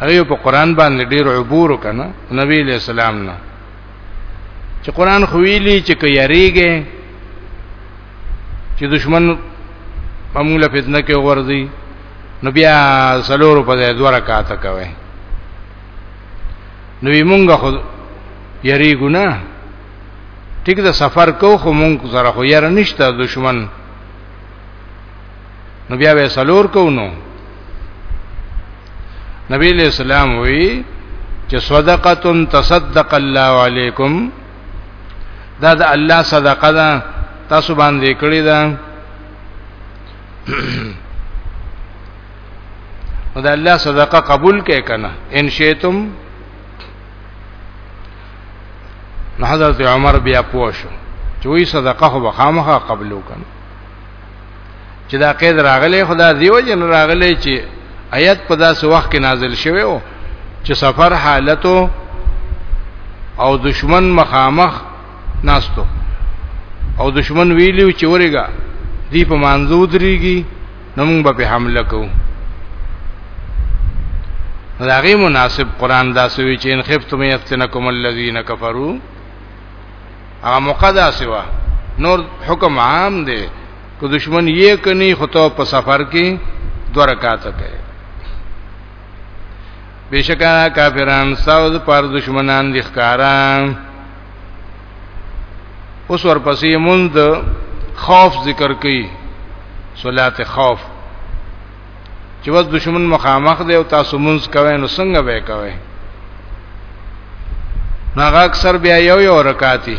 هغه په قران باندې ډیر عبور وکنه نبی له سلام نه چې قران خو ویلي چې کيریږي چې دشمن معموله فتنه کې ورځي نو بیا سلور په دې دوه رکعات کوي نو موږ خو یری ګنا ټیک دا سفر کو خو موږ سره خو یره نشته دشمن نو بیا به سلور کو نو نبی علیہ السلام وی چې صدقه تصدق الله علیکم دا د الله صدقه ده تاسو باندې کړی ده نو د الله صدقه قبول کې کنه ان شئتم نو حضرت عمر بیا پوښو چې وی صدقه خو بخامخه قبول وکړه چې دا قید راغلی خدا دیو جن راغلی چې آیت په داسې وخت کې نازل شوی او چې سفر حالتو او دشمن مخامخ ناستو او دشمن ویلیو چې ورګه دی په مانزو دريږي نو موږ به په حمله کوو دا غي مناسب قران دا سوي چې ان خفتم يفتنكم الذين كفروا هغه مقدا سوا نور حکم عام دی کو دشمن یې کني خطو په سفر کې دو رکعات کوي بشکا کافران ساوز پر دشمنان دي ښکاران اوس ورپسې مونږ د خوف ذکر کړي صلات خوف چې وځ دشمن مخامخ دی او تاسو مونږ کوي نو څنګه به کوي هغه اکثر بیا یو یو رکعاتي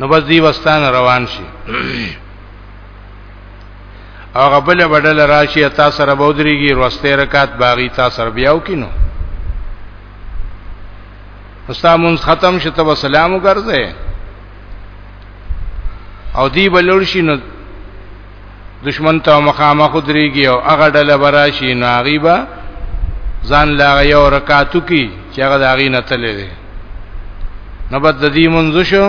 نو بس دی وستان روان شي او غبل بدل راشي تا سره بودريږي روسته رکعت باغی تا سره بیاو کینو استامون ختم شته و سلام وګرځي او دی بلور شي نو دشمن ته مخامخ دريږي او هغه ډله براشي نو هغه به ځان لا یو رکعاتو کې چې هغه داغي نه تللی دی نو بد د دې منځ شو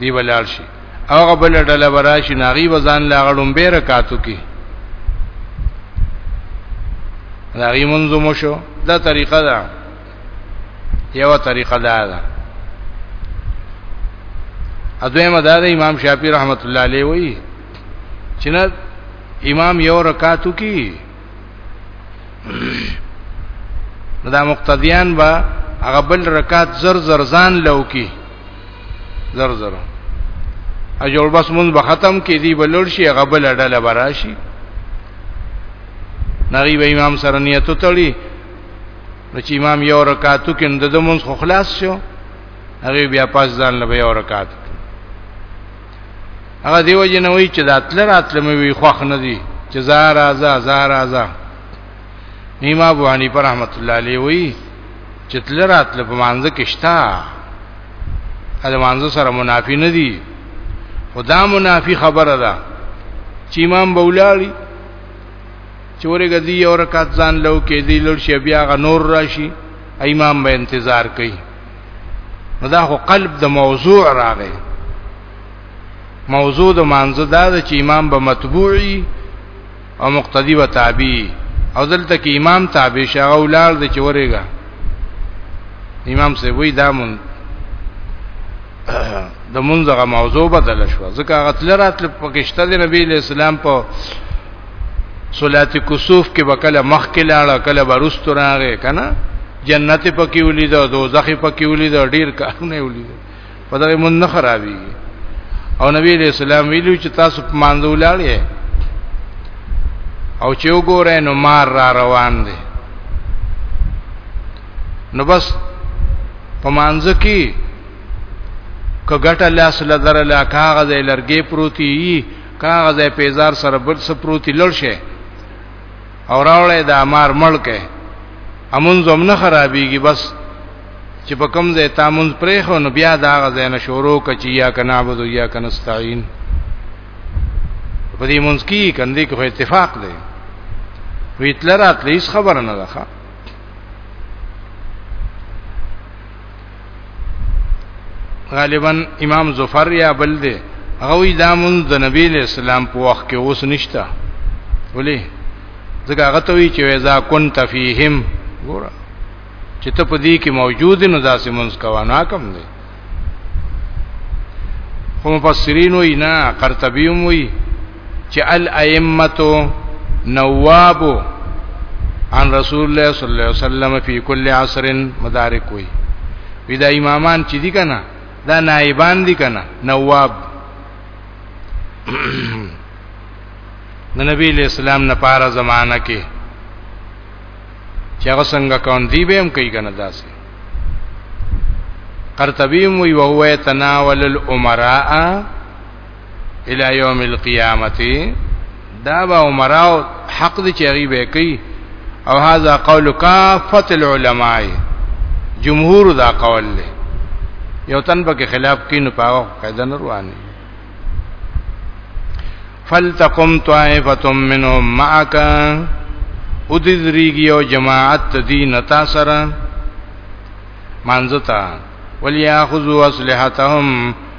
دی بلال شي هغه بل ډله براشي ناغي به ځان لا غړم به رکعاتو کې داغي منځ مو شو دا طریقه ده یو طریقه ده دا اځه مدار امام شافعي رحمت الله علیه وی چې نه امام یو رکعاتو کی دا مقتدیان با هغه بل رکعات زر زر ځان لو کی زر زر اجور بس مون به ختم کی دی بلور شي هغه بل ډله براشي نغي به امام سره نیت تړي نو چې امام یو رکعاتو کې د دمونز خو خلاص شو هغه بیا پاس ځان له یو رکعات هغه دیو جنوي چې داتل راتل مې وی خوخ نه دي چې زار ازا زار ازا نیما ابو حنیفه رحمت الله علیه وی چې تل راتل په مانزه کې شتا دا مانزه سره منافی نه دي خدا منافی خبره ده چې امام بولاړي چې ورګه دی یو رکعت ځان لو کې دی لور شي بیا غ نور راشي امام به انتظار کوي نو دا خو قلب د موضوع راغی موضوع د مانزه دا ده چې امام به متبوعي او مقتدی به تابعي او دلته کې امام تابع شغه اولار د چورېګا امام سي وای دا مون د منځغه موضوع بدل شو ځکه غتل راتل پکشته د نبی اسلام په صلات کسوف کې وکله مخ کې لاړه کله برست راغې کنه جنت پکې ولید او دوزخ پکې ولید ډیر کارونه ولید په دغه مون نه خرابي او نبی دې اسلام ویلو چې تاسو په مانځو لاړې او چې وګورئ نو مار را روان دی نو بس په مانځ کې کګټه لاس لدر لا کاغذ لرګې پروتي کاغه ځای په زار سره بل سپروتی لړ شي او راولې د امر ملکه امون زم نه خرابېږي بس چې په کوم ځای تامون پرې خو نو بیا دا غځای نه شروع کچې یا کنا عبد یا کنستعين په دې مونږ کې کندې کې اتفاق دی ویتلرات لیس خبر نه ده غالبا امام زفر یا بل دی هغه وی دا مونږ د نبی له اسلام په وخت کې اوس نشته ولې ځکه هغه ته وی چې اذا كنت فيهم ګور چې ته په دې کې موجود نو داسې مونږ کوا نه کم دی هم مفسرین وی نه قرطبی هم وی چې الائمه نواب عن رسول الله صلی الله علیه وسلم فی کل عصر مدارک وی ودا امامان چې دي کنه دا نائبان دي کنه نواب د نبی له اسلام نه پاره زمانہ کې چې هغه څنګه کون دی به هم کوي کنه داسې قرطبی وی وهو تناول الامراء الی یوم القیامت دا به عمراو حق دي چې هغه به کوي او هاذا قول کافه العلماء جمهور دا قول له یو تن په خلاف کین پاو قاعده نه رواني فلتقم طائفه منهم معك ودذریږي او جماعت دین تا سره مانځتا ولياخذوا اسلحتهم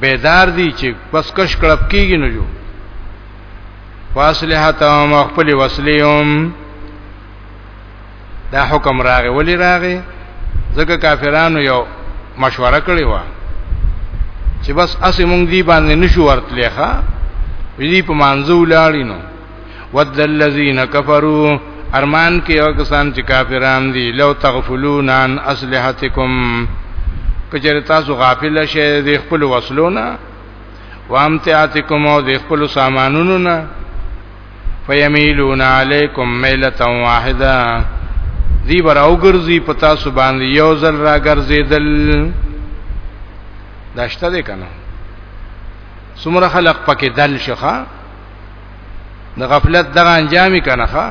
بیدار دي چې بس کش کړپ کیږي نو جو واصله تمام خپل وسلیوم دا حکم راغی ولی راغی ځکه کافرانو یو مشوره کړې و چې بس اسې مونږ دی باندې نشو ورتلې ښا وی په مانزو لاړینو ود الذين كفروا ارمان کې او کسان چې کافران دي لو تغفلون عن اسلحتکم کچره تاسو غافل شئ د خپل وسلونه وامتعاتکم او د خپل سامانونو نه فیمیلون علیکم میلتا واحده دی بر او ګرځي پتا سو باندې یو ځل را ګرځیدل داشته دې کنه سمره خلق پکې دل شخه د غفلت دغه انجامي کنه ښا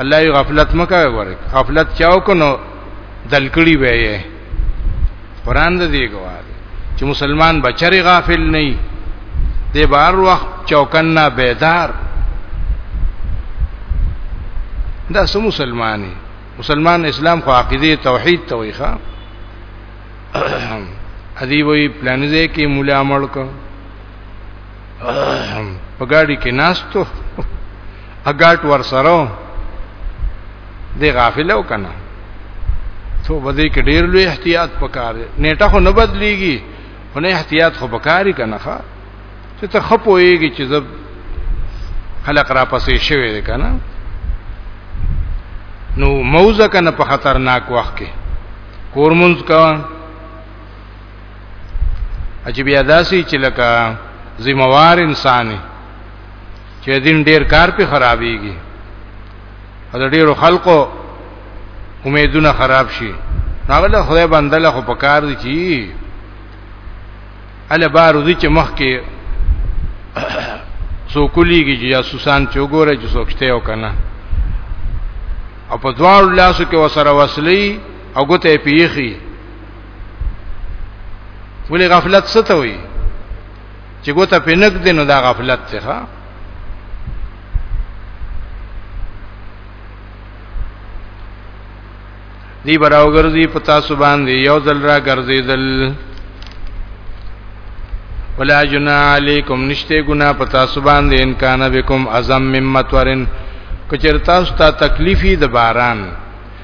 الله یې غفلت مکه ورک غفلت چاو کنو دلکړی وایې قران دې ګوار چې مسلمان بچری غافل نه وي دې بار وخت چوکنا بیدار دا سم مسلمانې مسلمان اسلام خو عقیده توحید ته وایي ښا ادي وی پلان دې کې مولا ملک په ګاډي کې ناستو اګاټ ور سره دی غافل او کنه ته بده کې ډیر لوی احتیاط پکار دی نیټه خو نه بدلیږي خو نه احتیاط خو پکاري کنه ښا چې ته خپويږي چې زب خلق را پسې شوی دی کنه نو موزه کنه په خطرناک وخت کې کورمنز کا چې بیا داسي چې لکه ذمہوار انسان چې دین ډیر کار په خرابېږي او د ډیرو خلکو امیدونه خراب شي هغه له خدای بندله خو پکار دي چې اله بارو دي چې مخ کې سوکلیږي چې جاسوسان چې وګوره چې سوکشته او کنه او په دوار لاسو کې وسره وسلی او ګوته پیخي ولې غفلت څه ته وایي چې ګوته پینک دې نو دا غفلت ته ښا دی براو ګرځي پتا سو باندې یو ځل را ګرځیدل ولا جنا علیکم نشته ګنا پتا سو باندې ان کان بكم اعظم ممتورن کچرتا ستا تکلیفی د باران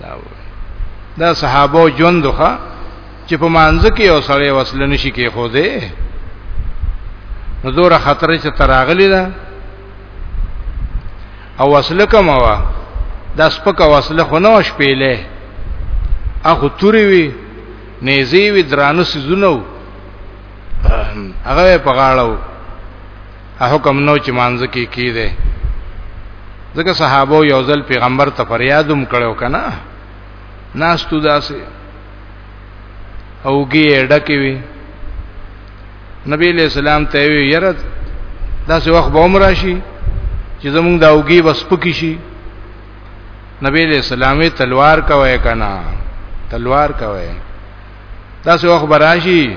دا دا صحابه ژوند دوخه چې په مانځ کې او سړی وصل نشي کې خو دې نو دوره خطر چې تراغلی ده او وصل کوم وا د سپک وصل خو نه شپېلې اخو توري وي نيزي وي درانو سيزونو هغه په غاړو حکم نو چې مانځ کې کی دی ځکه صحابه یو ځل پیغمبر ته فریادوم کړو کنه ناستو داسې اوږي ډکې وي نبی له سلام ته وی یره داسې وخت به عمر شي چې زمونږ دا اوږي بس پکی شي نبی له سلام تلوار کوي کنه تلوار کوي داسې وخت براشي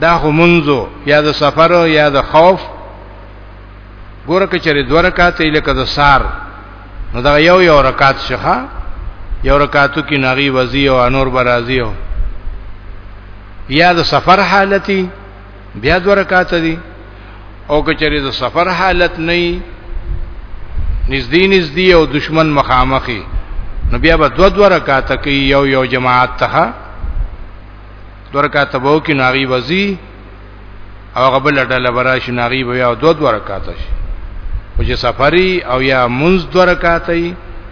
دا خو منځو یا د سفر یا د خوف ګوره کې چېرې دوه رکعات لکه د سار نو دا یو یو رکعات شخه یو رکعاتو کې نغي وزي او انور برازي او یا د سفر حالتي بیا دوه رکعات دي او کچری د سفر حالت نه نږدې نږدې او دشمن مخامخي نو بیا به دو دو رکعات کوي یو یو جماعت ته دو رکعات وو کې ناغي وزي او قبل ډله برا شي ناغي بیا دو دو رکعات شي او چې سفري او یا منز دو رکعات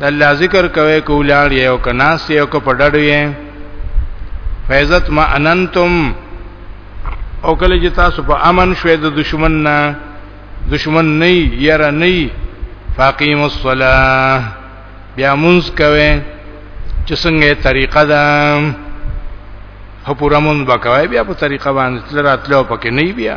د الله ذکر کوي کولاړ یو کناس یو کو پډړ یې فیزت ما اننتم او کله چې تاسو په امن شوي د دشمن نه دشمن نه یره نه فاقیم الصلاه بیا مونږ کوي چې څنګه طریقه ده هو پورا مونږ بکوي بیا په طریقه باندې تل راتلو پکې نه بیا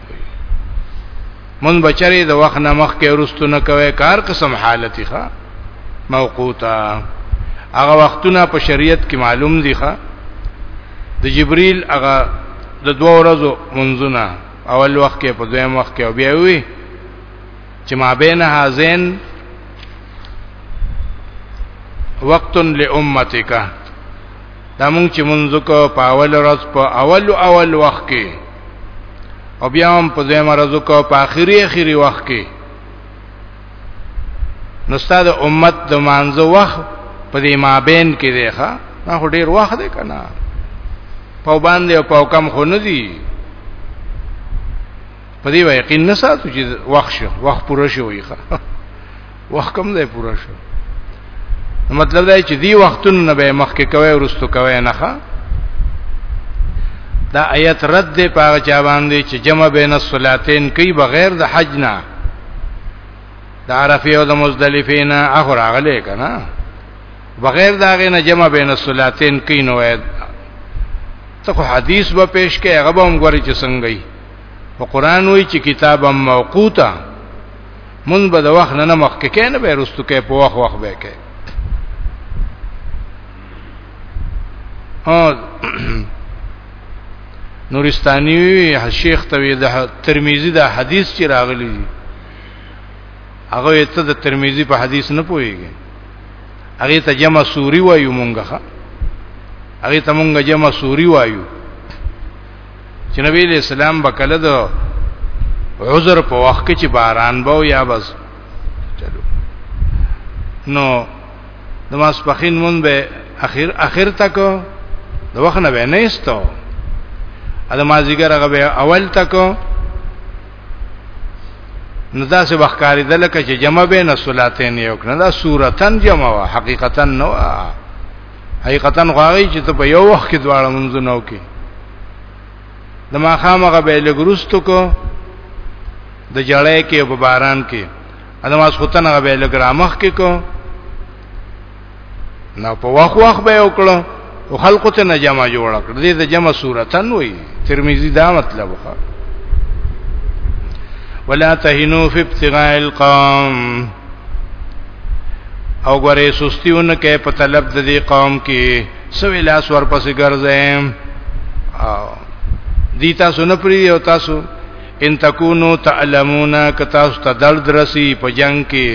مون بچری د وخت نه مخ کې ورستو نه کوي کار قسم حالت ښه موقوتا هغه وختونه په شریعت کې معلوم دي ښه د جبريل هغه د دوه ورځو منځونه اول وخت کې په دویم وخت کې بیا وی چې ما بین هازین وقت لامتک دا مونږ چې مونږ کو په اول ورځ په اول اول وخت کې او بیا هم په دې مرزو کو په اخیری اخیری وخت کې نو ستاسو امت د مانزه وخت په دې مابین کې دی ښا نه هډ ډیر وخت دی کنه په باندې او په کم خو نه دی په دې یقین نه ساتو چې وخت شو وخت پوره شوی ښا وخت کم دی پوره شو مطلب دا چې دی وختونو نه به مخکې کوي ورستو کوي نه ښه دا آیت رد دی پاغه چا باندې چې جمع بین الصلاتین کوي بغیر د حج نه د عرفه او د مزدلفه نه اخر اغله کنا بغیر دا غي نه جمع بین الصلاتین کوي نو ته خو حدیث به پیش کې هغه به هم غوري چې څنګه وي او قران وی چې کتابم موقوتا مونږ به د وخت نه مخ کې کینې به رستو کې په وخت وخت به کې او نورستاني شیخ توی د ترمذی د حدیث چې راغلی دی هغه ته د ترمذی په حدیث نه پويږي هغه ته جمع سوری وایو مونږه هغه ته مونږه جمع سوری وایو چې نبی له سلام بکله د عذر په وخت کې چې باران بو یا بس چلو نو نماز پخین مون به اخر اخر تک د وخت نه نه استو اده ما زیګر هغه به اول تک نو دا سه بخکاری دلکه چې جمع بین صلاتین یو کنه دا صورتن جمع وا حقیقتا نو حقیقتا غواړي چې ته په یو وخت کې دواړه منځونه وکې د ماخامغه به لګرستو کو د جړې کې په باران کې ادماس ختنه به لګرامخ کې کو نو په واخ واخ به وکړو او خلقو ته نه جمع جوړ کړ دې د جمع صورتن وي ترمذی دا مطلب وکړه ولا تهنوا في ابتغاء القوم او غره سستیونه کې په طلب د دې قوم کې سوي لاس ورپسې ګرځې او دي تاسو نه پری او تاسو ان تکونو تعلمون ک تاسو ته درد رسی په جنگ کې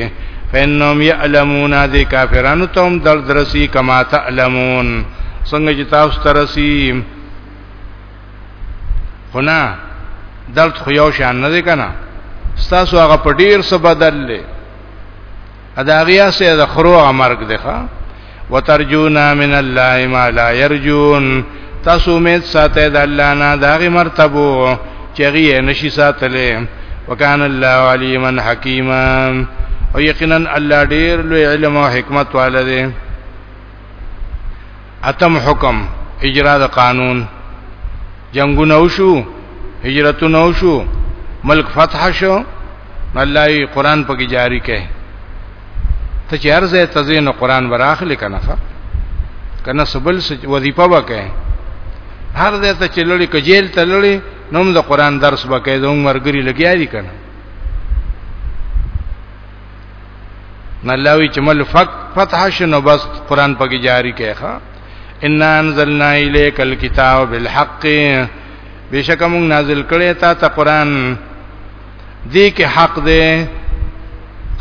فینم یعلمون د کافرانو ته هم درد رسی کما تعلمون څنګه چې تاسو ته رسی خو نه درد خو یو شان نه دی کنه ستاسو هغه په ډیر څه بدل لې اداغیا سه د خرو امرګ دی ښا وترجونا من الله ما لا يرجون تاسو امید ساته د الله نه داغه مرتبو چغی نشی ساتلې وکان الله علیما حکیما او یقینا الله ډیر لوی علم او حکمت والده اتم حکم اجرا د قانون جنگونه وشو هجرتونه وشو ملک فتح شو الله یې قران پکې جاری کړي ته چې ارزه تزین قران براخلې کنه ف کنه سبل وظیفه وکړي هر دې ته چې لړی کجیل ته لړی نوم د قران درس وکړي د عمر ګری لګیا دي کنه نلاوی چې مل فق فتح شنو بس قران پکې جاری کړي ښا ان انزلنا الیک الكتاب بالحق بشک موږ نازل کړی تا ته قران دې کې حق دې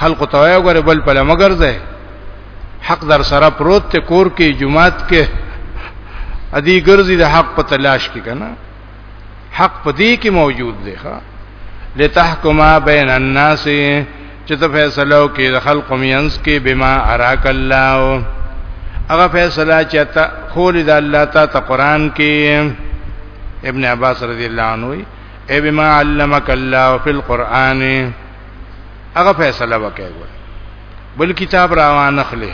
خلق ته وایو غره بل په لمګر ځای حق در سره پروت ته کور کې جمعات کې ادي ګرځي د حق په تلاش کې کنه حق پدې کې موجود دی ښا لتحکما بین الناس چې ته فیصله وکې د خلق مینس کې بما اراک الله هغه فیصله چې ته خول د الله تعالی قرآن کې ابن عباس رضی الله عنه وی ای بما علمک الله فی القرآن هغه فیصله وکړه بل کتاب راوانه خله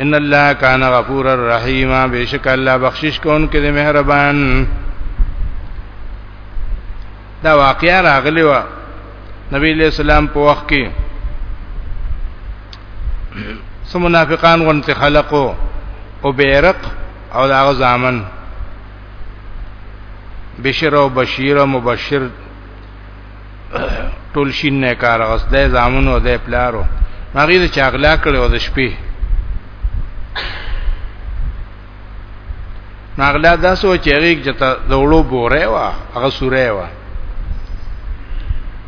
ان الله کان غفور الرحیم بیشک الله بخشش کون کې مهربان دا واقعیا راغلی و نبی علیہ السلام په وخت کې سم منافقان غنت خلقو او بیرق او دا غزامن بشر او بشیر او مبشر ټول شین نه کار غس د زامنو د پلارو هغه د چاغلا کړي او د شپې ناغلا دا سو چې هغه جته د وړو بوره وا هغه سوره وا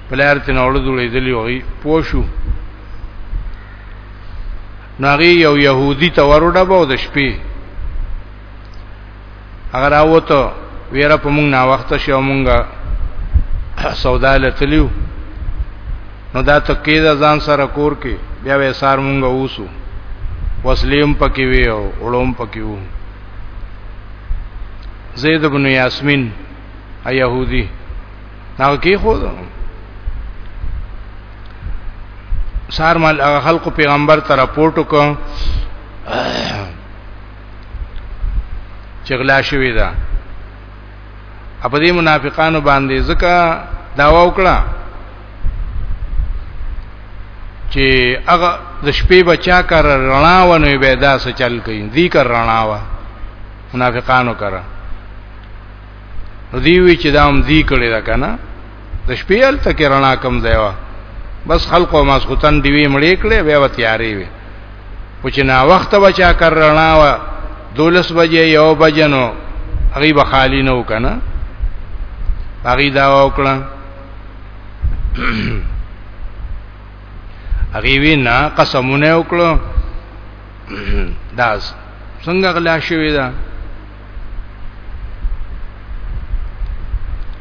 پلار ته نوړو دولې دلی وغي پوښو ناغي یو يهودي ته ورډه بو د شپې اگر اوته ویره په مونږ نه وخت شي او مونږه سودا لتلیو نو دا تکې دا ځان سره کور کې بیا وې سار مونږه اوسو وسلیم پکې وی او علوم پکې وو زید بن یاسمین ا یهودی هغه کې خو سار مال هغه خلق پیغمبر ته راپورټ وکړ چغلا شوی دا په دې منافقانو باندې ځکه داوا وکړه چې هغه د شپې بچا کار رڼا ونه به دا څه چل کوي دې کار رڼا وا منافقانو کرا نو دی وی چې دا هم دی کړی دا کنه د شپې ال تک رڼا کم دی وا بس خلقو ماسختن دی وی مړې کړې بیا وتیارې وی او چې نا وخت بچا کر رڼا و دولس بجې یو بجنو هغه به خالی نه وکنه هغه دا وکړه هغه وینا قسمونه وکړو داس څنګه غلا شوی دا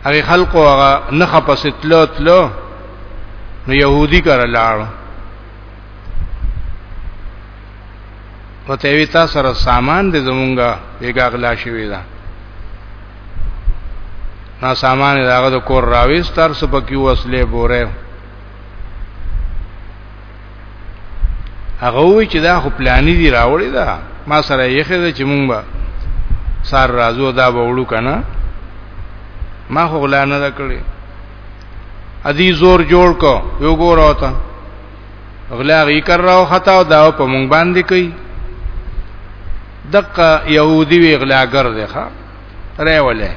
هغه خلکو هغه نه خپستلو تلو نو يهودي کړه لاړ په تیوی تا سره سامان دې زمونږه بیګا غلا شوی دا نا سامان داغه د کور راويس تر سپکی وسلې بوره هغه وی چې دا خو پلانې دی راوړی دا ما سره یې خزه چې مونږ به سار رازو دا به وړو کنه ما خو غلا نه کړی ادي زور جوړ کو یو ګور اوتا غلا غي کر راو خطا او دا په مونږ باندې کوي دغه يهودي وی غلاګر دی ښا ریولې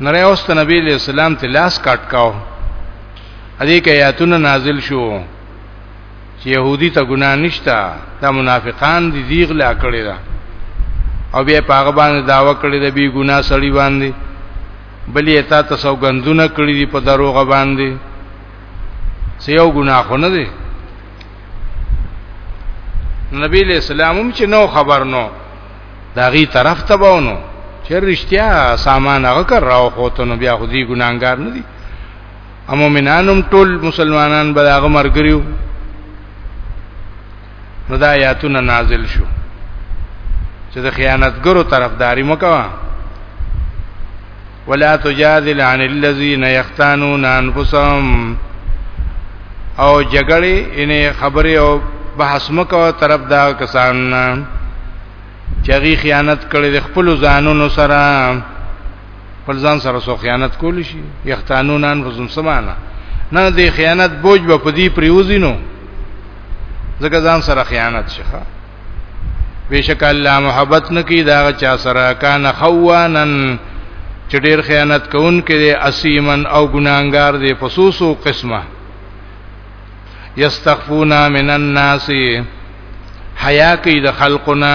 نره اوست نبی له اسلام ته لاس کټ کاو ادي کې آیاتونه نازل شو چې يهودي ته ګناه نشتا دا منافقان دي دی غلا کړی دا او بیا پاغه باندې داوا کړی د بی ګناه سړی باندې بلې تا ته سوګندونه کړې دي په دروغ باندې سیو ګناه خو نه دی نبی له اسلام هم چې نو خبر نو داغي طرف ته بونو چې رښتیا سامان هغه کر راو خو ته نو بیا خو دې ګناګار نه دي امومنانم ټول مسلمانان به هغه مرګریو نو دا آیاتونه نازل شو چې د خیانتګرو طرفداري مکوا ولا تجادل عن الذين يختانون انفسهم او جګړې انې خبرې او بحث مکوا طرف دا کسان چې خیانت کړي د خپل ځانونو سره خپل ځان سره سو خیانت کول شي یختانون انفسهم سمانا نه دی خیانت بوج به پدی پریوزینو ځکه ځان سره خیانت شخه بیشک الله محبت نکي دا چا سره کان خوانن چې ډیر خیانت کوون کې دی اسیمن او ګناګار دی پسوسو قسمه یستخفونا من الناس حیا کوي د خلقنا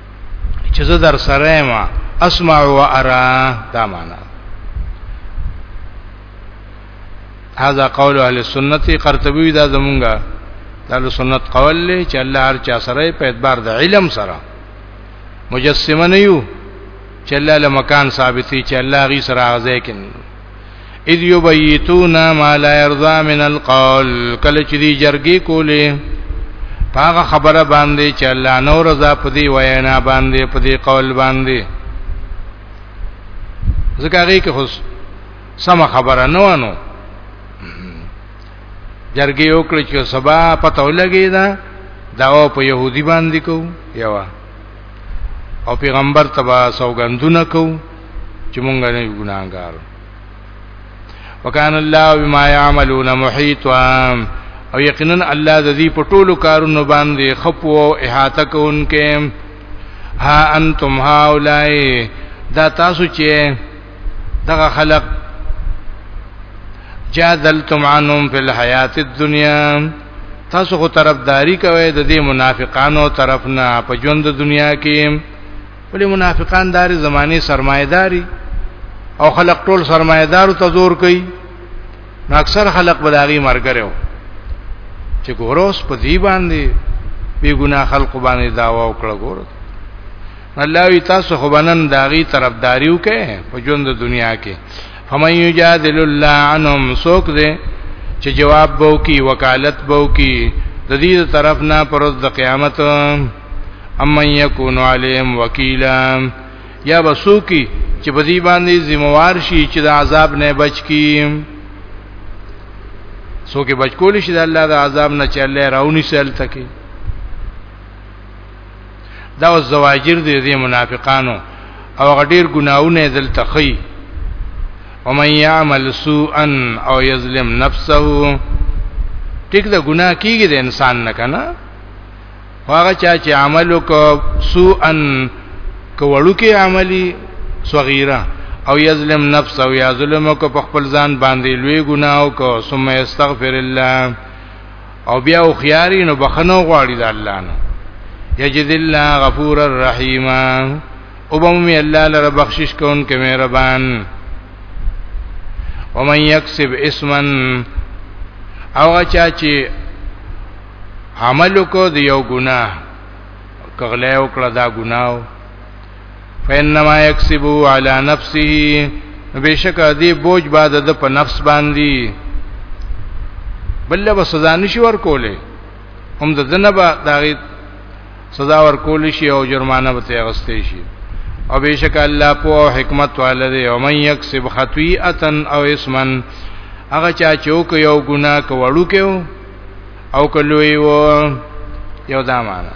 چې زه در سره ما اسمع و ارا دا معنا هذا قول اهل السنت قرطبي دا زمونږه اهل السنت قول له چې الله هر چا سره په اعتبار د علم سره مجسمه نه یو چې الله له مکان ثابتي چې الله غي سره غځي کین اذ یبیتون ما لا يرضى من القول کله چې دی جرګي کولې پاغه خبره باندې چې الله نو رضا پدی وینا باندې پدی قول باندې ځکه هغه کې خو سم خبره نه ونه جرګي وکړي چې سبا پته ولګي دا دا په يهودي باندې کو یوا او پیغمبر تبا سوګندونه کو چې مونږ نه یو ګناګار وکانه الله بما يعملون محيطا او یقینا الله د دې په ټولو کارونو باندې خپو او احاطه کوونکې ها انتم هاولای دا تاسو چې دغه خلق جادلتم عنهم فی الحیات الدنیا تاسو خو طرفداری کوئ د دې منافقانو طرفنا په ژوند دنیا کې ولې منافقان داري زمانه سرمایداري او خلق ټول سرمایدارو ته زور کوي نو اکثر خلق بلاغي مرګره چې ګوروس په دی باندې بی ګناه خلق باندې داوا وکړه ګور الله وی تاسو خو بنن داغي طرفداریو کې په ژوند دنیا کې فمن یجادل الله عنهم سوک دې چې جواب بو کی وکالت بو کی د دې طرف نه پرز د قیامت امن یکون علیم وکیلا یا بسو کی چې په دې باندې ذمہوار شي چې د عذاب نه بچ کی سو کې بچ کول شي د الله د عذاب نه چې الله راونی سل تکي دا او زواجر دي دي منافقانو او غډیر ګناونه دل تخی ومن يعمل سوءا او يظلم نفسه ټیک دا ګناه کیږي د انسان نه کنه هغه چا چې عمل کو سوءا کوړو کې عملی صغیره او یظلم نفس او یا ظلم کو په خپل ځان باندې لوی ګناه او کو ثم استغفر الله او بیا او خياري نو بخنو غواړي د الله نه یجد الله غفور الرحیم او بمومی الله لره بخشش کون کې مهربان ومن یکسب اسما او چا چې عمل کو دی یو ګناه کغله او کړه دا ګناه فینما یکسبو علی نفسه بشک دی بوج بعد د په نفس باندې بل به سزا نشي ورکولې هم د ذنب داغي سزا ورکول شي او جرمانه به تیغستې شي او بشک الله په او حکمت والده او من یکسب خطیئه او اسما هغه چا چوک یو ګناه کوړو کېو او کلوې و یو دا معنا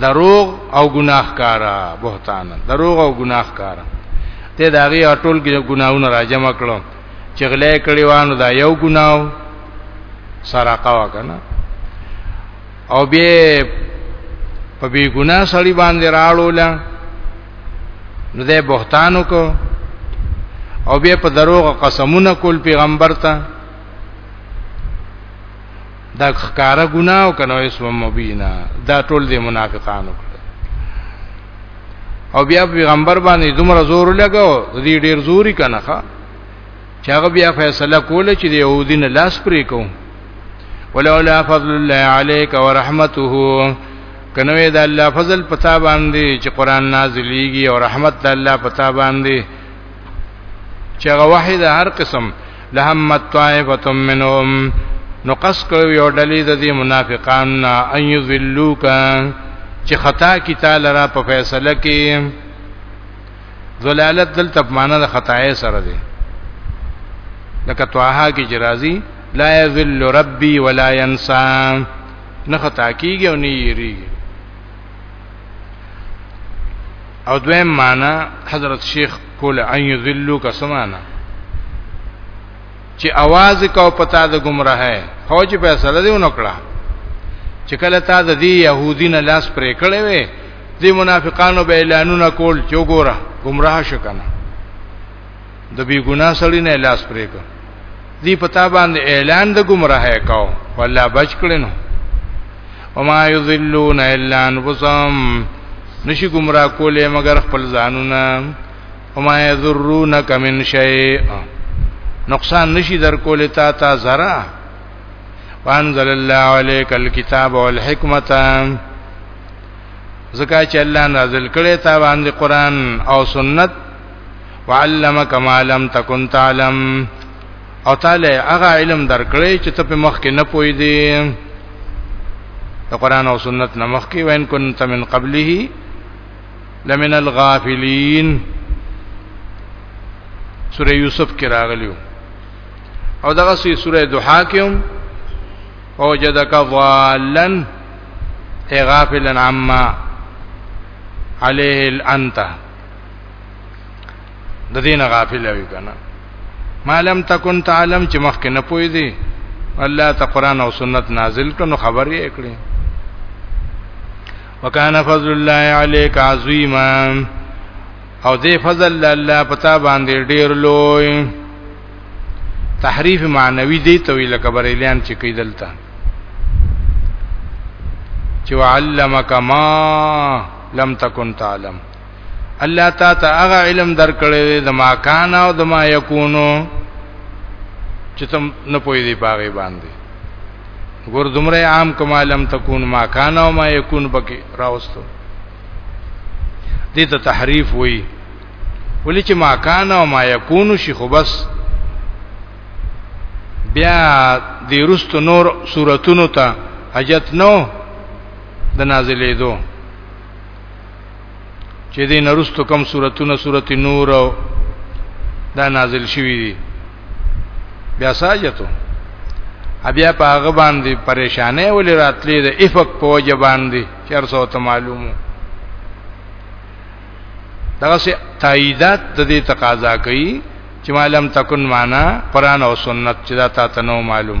دروغ او ګناهکارا بهتان دروغ او ګناهکارا ته داغي اټول ګناونه راجم کړو چې غلې کړي وانه دا یو ګناو سرقه وکنه او بیا په بی ګناه سړی باندې راړول نو ده بهتانو کو او بیا په دروغ قسمونه کول پیغمبر ته دا ښکارا ګناه او کنه اسم مبینا دا ټول دي منافقانو او بیا پیغمبر باندې دومره زور لګاو دې ډیر زوري کنه ښا چې هغه بیا فیصله کوله چې د يهودین لاس پرې کوم ولولا فضل الله عليك ورحمته کنوې د الله فضل پتا باندې چې قران نازلېږي او رحمت د الله پتا باندې چې هغه وحي د هر قسم لهمت طائفه منهم نو قص کړو یو ډلې د دې منافقان نه ان یذلوک چې خطا کی تعالی را په فیصله کې ذلالت دل تب معنا د خطای سره دی لکه توها کی جرازی لا یذل ربی ولا ینسا نه خطا کیږي او نه یریږي او دویم معنا حضرت شیخ کول ان یذلوا کسمانا چې आवाज کو پتا د گمراه ہے فوج فیصله دی ونکړه چې کله تا د دې يهودین لاس پرې کړې وې دې منافقانو به اعلانونه کول چې وګوره گمراه شکنه د بی ګنا سړی نه لاس پرې کړ دی پتا باندې اعلان د گمراهه کاو والله بچ کړنو وما یذلون الا انفسهم نشي گمراه کولې مگر خپل ځانونه وما یذرونک من شیء نقصان نشي در کولې تا تا زرا وانزل الله عليك الكتاب والحکمه زکه چې الله نازل کړي تا باندې قران او سنت وعلمک ما لم تکن تعلم او تعالی هغه علم درکړی چې ته په مخ کې نه پوي دی د قران او سنت نه مخ کې وین كنت من قبله لمن الغافلین سوره یوسف کې راغلیو او دغه سوره سوره دوحا کې هم او جدک ضالن ای غافلن عما علیه الانت د دین غافل وي کنه معلم تکون تعلم چې مخکې نه پوي دي الله ته قران او سنت نازل کړو خبر یې کړی وکانه فضل الله علیک عظیما او دې فضل الله پتا باندې ډیر لوی تحریف معنوي دی ته ویل کبرېلیان چې کیدلته چې وعلمک ما لم تکن تعلم الله تا ته هغه علم درکړی دی د ما کان او د ما یکونو چې تم نه پوي دی پاغه باندې ګور دمره عام کما لم تکون ما کان او ما یکون پکې راوستو دې ته تحریف وای ولې چې ما کان او ما یکون شي خو بس بیا دې رست نور صورتونو ته حاجت نو د نازلې دو چې دې نرستو کم سورتونه سورت نور او دا نازل شوی دي بیا ساجتو بیا په هغه باندې پریشانې ولې راتلې د افق په وجه باندې چر څو ته معلومو دغه سي تاییدات د دې تقاضا کوي چې معلم تکون معنا قران او سنت چې دا تا ته نو معلوم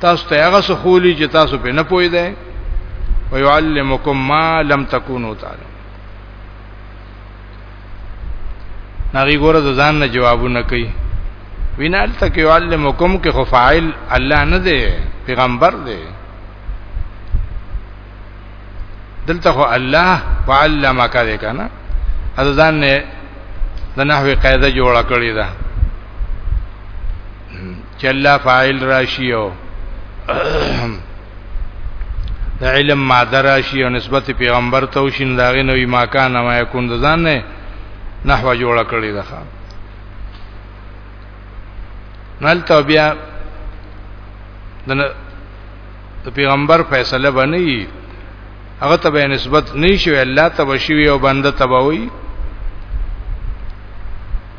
تاسو ته هغه څه خولي چې تاسو په نه پوي دی او يعلمکم ما لم تکونو تعالی نغی ګوره د ځان نه جوابونه کوي وینال تک يعلمکم کې خو فاعل الله نه دی پیغمبر دی دلته خو الله وعلمک دې کنه اذان نه د نحوی قاعده جوړ کړی دا چې الله فاعل راشي او د علم ماده راشي او نسبت پیغمبر ته او شین داغه نوې ماکان ما یکون د ځان نه نحوه جوړ کړی ده نل ته بیا د د پیغمبر فیصله بنئ هغه ته به نسبت نه شي الله ته بشوي او بنده تبوي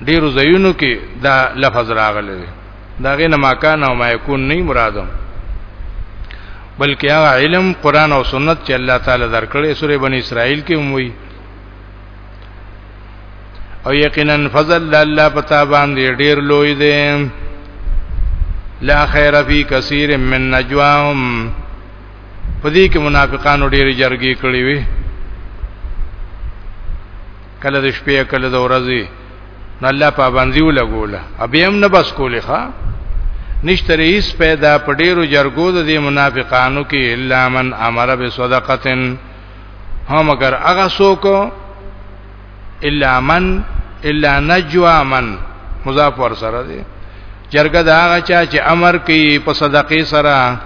ډیرو زینو کې دا لفظ راغلی دی دا غینه ما کان او ما یکون نه مرادم بلکې هغه علم قران او سنت چې الله تعالی درکړي سورې بنی اسرائیل کې هم وایي او یقینا فضل الله پتا باندې ډیر لوی دی لا خیر فی کثیر من نجواهم پدې کې منافقانو ډیر جرګې کړې وي کله د شپې کله د ورځې نه الله پابندي ولګوله ابي هم نه بس کولې ښا نشته رئیس پیدا پډیرو جرګو د منافقانو کې الا من امر بصدقتن ها مگر هغه څوک الا من الا نجوا من مضاف ور سره دی جرګه دا هغه چا چې امر کوي په صدقې سره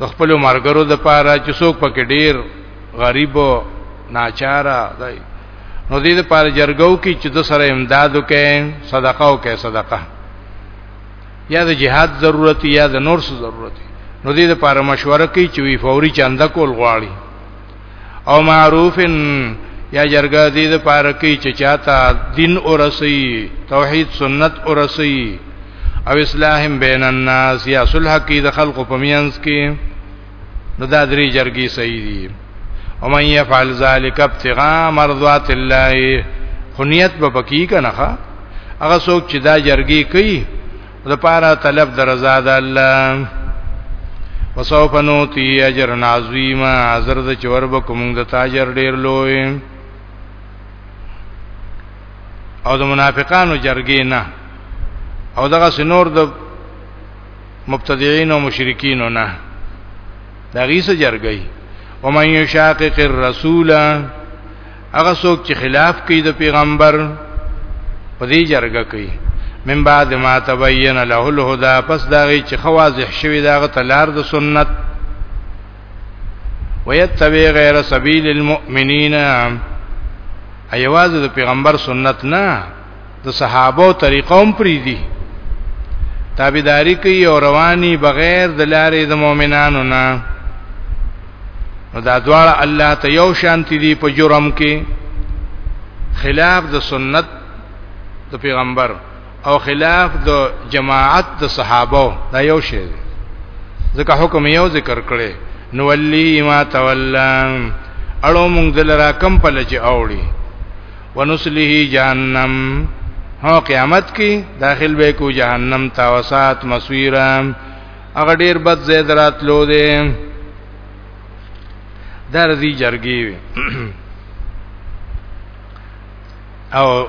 د خپل مرګرو د پاره چې څوک پکې ډیر غریب ناچارا دی نو دې د پاره جرګو کې چې د سره امدادو کې صدقه او کې صدقه یا د جهاد ضرورت یا د نور څه ضرورت نو دې لپاره مشوره کوي چې وی فوري چنده کول غواړي او معروفن یا جرګه دې لپاره کوي چې چاته دین اورسي توحید سنت اورسي او اصلاح بین الناس یا صلح کې د خلقو په مینس کې نو دا درې جرګې صحیح دي او من يفعل ذلك ابتغاء مرضات الله خنیت به پکی کنه هغه څوک چې دا جرګې کوي د پاره طلب درزا ده الله وسوف نوتی اجر عظیما حضر د چور بکم د تاجر ډیر لوی او د منافقانو جرګې نه او دغه سنور د مبتدعين او مشرکین نه دا غي سره جرګي او من یشاقق الرسول هغه څوک چې خلاف کوي د پیغمبر په دې جرګه کوي من بعد ما تبین له الهدى پس دا غي چې خواضح شوی دا غ تلار د سنت ويتبع غیر سبیل المؤمنین ایواز د پیغمبر سنت نه د صحابه طریقه هم پری دي تابعداري کوي او رواني بغیر د لارې د مؤمنانو نه دا دواړه الله ته یو شانتی دي په جرم کې خلاف د سنت د پیغمبر او خلاف د جماعت د صحابه دا یو شی دی ځکه حکم یو ذکر کړي نو ولی ما تولم اړو مونږ دلرا کم په لږ اوړي ونسله جهنم هو قیامت کې داخل به کو جهنم تا وسات مسویرا هغه ډیر بد زید راتلو دي درځي جرګي او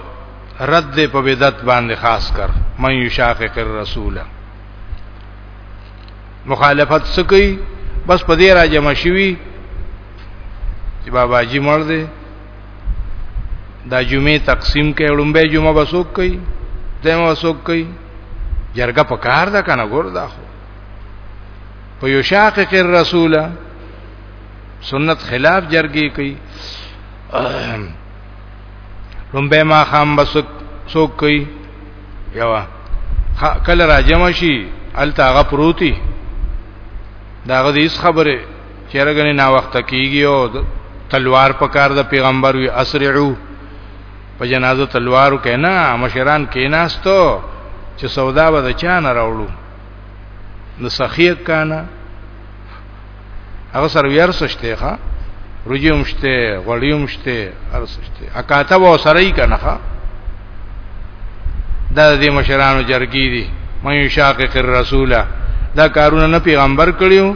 رد په بدعت باندې خاص کر من یشاقق الرسول مخالفت سکی بس په دې راځم شوی چې بابا جی مړ دی دا جمعه تقسیم کې وړمبه جمعه بسوک کوي دمه بسوک کوي جرګه په کار ده کنه ګور دا خو په یو شاقق الرسول سنت خلاف جرګي کوي لومبه ما خام بس سوک کوي یوا کله راجم شي الته هغه پروتي داغه دې خبره چیرګنې نا وخت کیږي او تلوار په کار د پیغمبر وی اسرعو په جنازه تلوارو کینا مشران کیناستو چې سودا به د چا نه راوړو نو سخیه کانا هغه سره یار سشته ښا رجیم شته غړیم شته ارسشته اکاته و سره یې کنه ښا دا د مشرانو جرګی دي مې شاقق الرسوله دا کارونه نه پیغمبر کړیو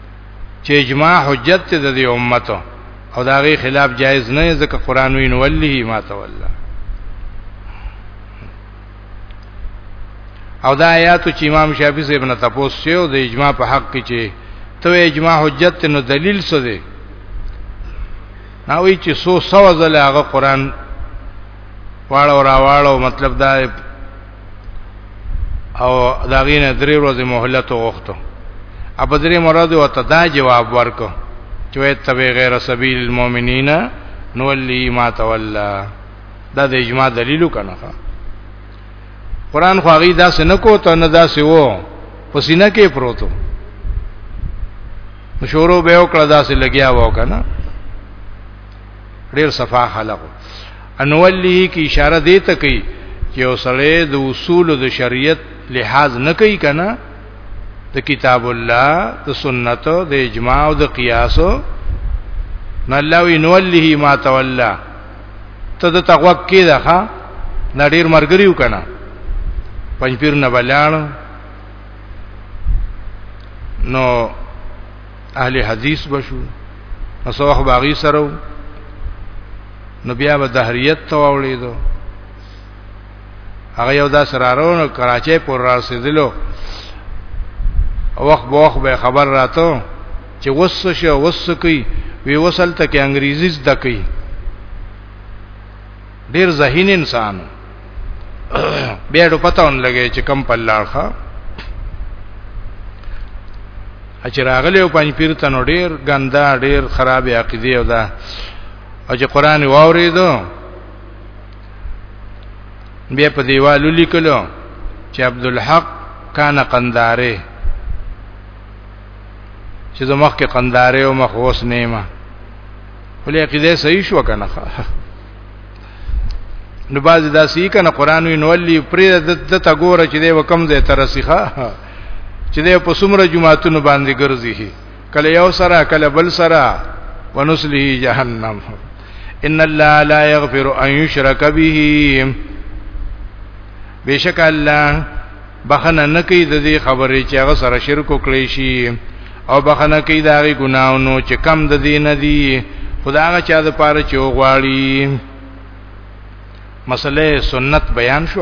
چې اجماع حجت ته د امت او دا غي خلاف جایز نه ځکه قران وین ولله ما تولى او دا آیات چې امام شافعي صاحب نه تاسو یو د اجماع په حق کې چې ته اجماع حجت نو دلیل څه دی نو چې سو سو ځله هغه قران واړو راواړو مطلب دا او دا غینه درې ورځې مهلت وغوښتو اب درې مراد او ته دا جواب ورکو چې وې تبع غیر سبیل المؤمنین نو لی ما تولا دا د اجماع دلیلو کنه قرآن خو هغه داسې نه کو ته نه داسې وو پسینه کې پروتو مشورو به وکړه داسې لګیا وو کنه ډیر صفا خلق انولیه کی اشاره دی ته کوي چې اوسړې د اصول د شریعت لحاظ نه کوي کنه د کتاب الله د سنت د اجماع او د قیاس نه الله انولیه ما تولى ته د تقوا کې ده ها نړیر مرګریو کنه پنځپیر نه بلانو نو اهل حدیث بشو نسوخ باغی سره نو بیا به دهریت ته وړیدو هغه یو دا سرارونو کراچۍ پر رسیدلو وخت به وخت به خبر راتو چې وس شو وس کوي وی وصل ته کې انګریزي زده کوي ډیر ذهین انسان بیا ډو پتاون لګی چې کم په لاړخه چې راغلی او پنځ پیر تنو ډیر ګندا ډیر خراب عقیده او دا او چې قران واوریدو بیا په دیوالو لیکلو چې عبدالحق کان قنداره چې زمخ کې قنداره او مخوس نیمه ولې عقیده صحیح شو کنه نو باز دا سی کنه قران وی نولی پرې د ته ګوره چې دی وکم زه تر سیخه چې دی په سمره جمعهتون باندې ګرځي کله یو سره کله بل سره ونسلی جهنم ان الله لا یغفر ان یشرک به بشک الله بخنه نکي د دې خبرې چې هغه سره شرک وکړي شي او بخنه کوي دا غي ګناونو چې کم د دین دی خداغه چا د پاره چې وغواړي مسله سنت بیان شو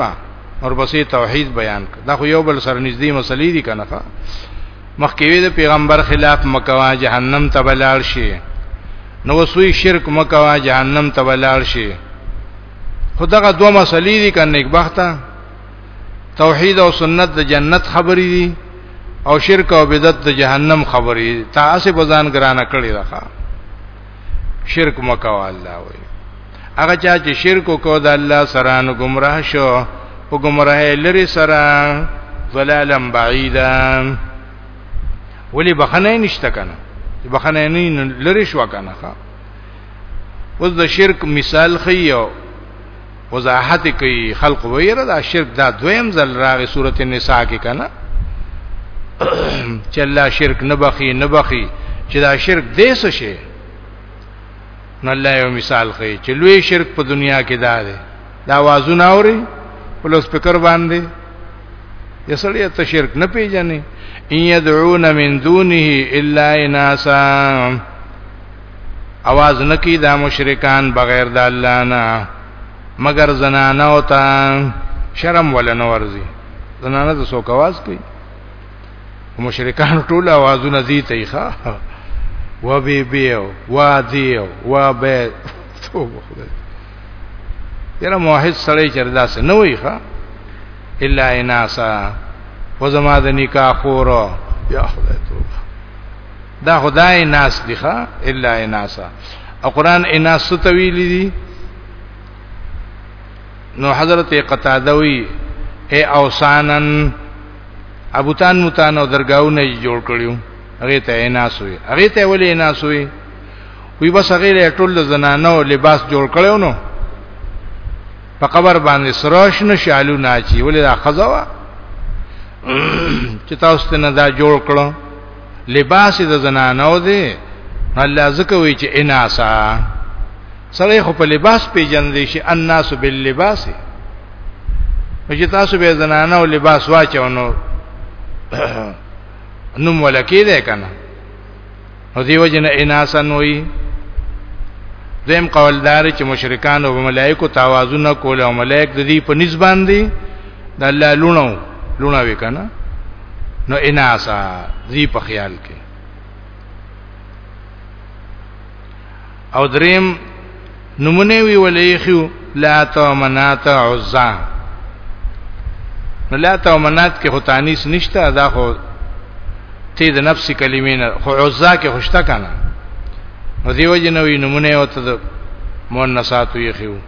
اور بسې توحید بیان کړ دا خو یو بل سره نږدې مسلې دي کنه مخکې د پیغمبر خلاف مکوا جهنم ته بلال شي نو وسوی شرک مکوا جهنم ته بلال شي خدغه دوه مسلې دي کنه یک بخته توحید او سنت د جنت خبرې دي او شرک او بدعت د جهنم خبرې دي تاسو په ځان ګرانه کړی راخه شرک مکوا الله وي هغه چا چې شرک کو د الله سره نو گمراه شو او گمراه لري سره ضلالا بعیدا ولی بخنه نشته کنه بخنه نه لري شو کنه اوس د شرک مثال خيو وضاحت کوي خلق ویره دا شرک دا دویم ځل راغی سورته نساء کې کنه چې الله شرک نه بخي نه بخي چې دا شرک دې څه شي نو الله یو مثال کوي چې لوی شرک په دنیا کې دا دی دا وازونه اوري پلوس فکر باندې یسړی ته شرک نه پیژني ان يدعون من دونه الا اناسا اواز نکی دا مشرکان بغیر د الله نه مگر زنانه او تا شرم ولنه ورزي زنانه د سو کواز کوي مشرکان ټول आवाजونه دي ته ښه و بي بيو و ديو و به توبه خدای یره موحد سړی چر داس نه وي ښه الا اناسا و زما د نکاح خور یا خدای دا خدای ناس دی ښا الا اناسا او قران اناس تویل دي نو حضرت قتاده وی اے اوسانن ابوتان متان او درگاہونه جوړ کړیو هغه ته اناس وی هغه ته ولې اناس وی وی بس هغه له ټول زنانو لباس جوړ کړو نو په قبر باندې سروش نشالو ناچی ولې دا خزوا چې تاسو ته نه دا جوړ کړو لباس د زنانو دی الله زکه وی چې اناسا سره خو په لباس پیجن دي شي الناس باللباس چې تاسو به زنانه او لباس واچو نو نوم ولکې ده کنه او دیو جن اناسن وی زم قولدار چې مشرکان او ملائکه توازن کول او ملائک د دې په نسبت باندې د الله لونو لونه وکنه نو اناسا زی په خیال کې او دریم نمونه وی ولې خو لا تو منات عزا نو لا تو منات کې خو تانیس نشته دا خو تی د نفس کلمې نه خو عزا کې خوشته کنه نو دیو جنوی نمونه او ته مؤنثات وی خو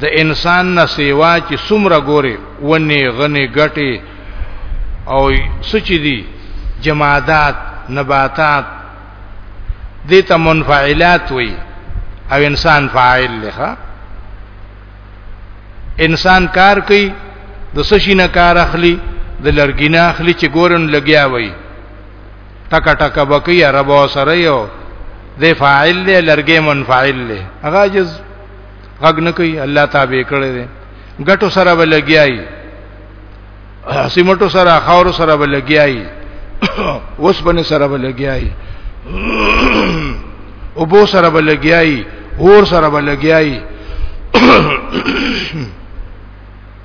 د انسان نه سیوا چې څومره ګوري ونی غنی ګټي او سچ دي جمادات نباتات دې ته منفعلات وي او انسان فاعل لخوا انسان کار کوي د سشي نه کار اخلي د لرګي نه اخلي چې ګورن لګیا وي ټکا ټکا بکی عربو سره یو د فاعل له لرګي منفعل له هغه جز غږ نه کوي الله تابع کړی دی ګټو سره ولګیای سیمټو سره خاور سره ولګیای اوس باندې سره ولګیای او بو سره ولګیای اور سره ولګیای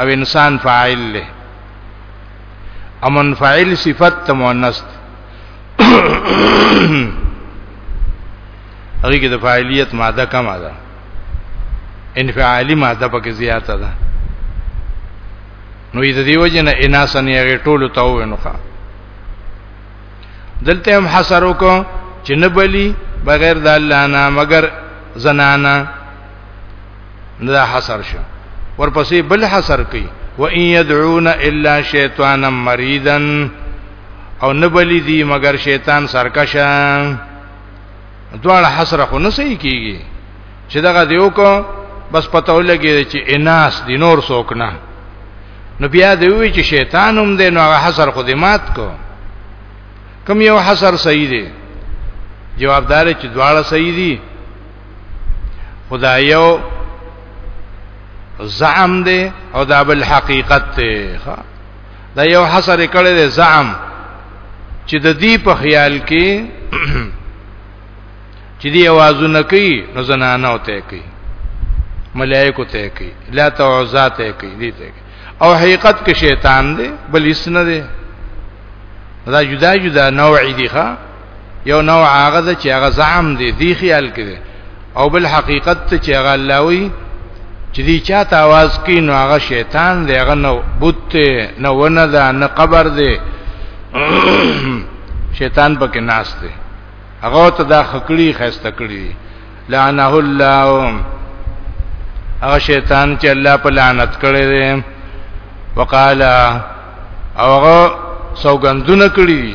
او انسان فاعل له او منفعل صفت مؤنث هغه کې د فاعلیت ماده کم ده انفعالی ماده پکې زیاته ده نو دې دیو جن اناسن یې ټول تاو ونوخه دلته هم حسر وکړو چې نه بلی بغیر د الله نه مگر زنانا دا حصر شو ورپسې بل حصر کوي و ان يدعون الا شیطانا مریدا او نبلی دی مگر شیطان سرکشه دوړ حصر خو نه صحیح کیږي چې دغه دیو کو بس پته ولګي چې اناس دی نور څوک نه نو بیا دی وی چې شیطان هم دی نو هغه حصر خو دې مات کو کم یو حصر صحیح دی جوابدار چې دواړه صحیح دي خدایو زعم دی او دا بل حقیقت دی دا یو حصر کړی دی زعم چې د دې په خیال کې چې دی आवाजونه کوي نو زنانه وته کوي ملائکه ته کوي لا تعوذات ته کوي دي ته او حقیقت کې شیطان دی بل هیڅ نه دی دا جدا جدا نوع دي ښا یو نوع هغه ده چې هغه زعم دی دی خیال کې دی او بل حقیقت ته چې هغه الله وی چې دی چاته आवाज کوي نو هغه شیطان دی هغه نو بت نه ونه ده نه قبر دی شیطان پکې ناس دی هغه ته دا خکړی خسته کړی لعنه الله هغه شیطان چې الله په لعنت کړی دی وقالا او هغه سوګندونه کړی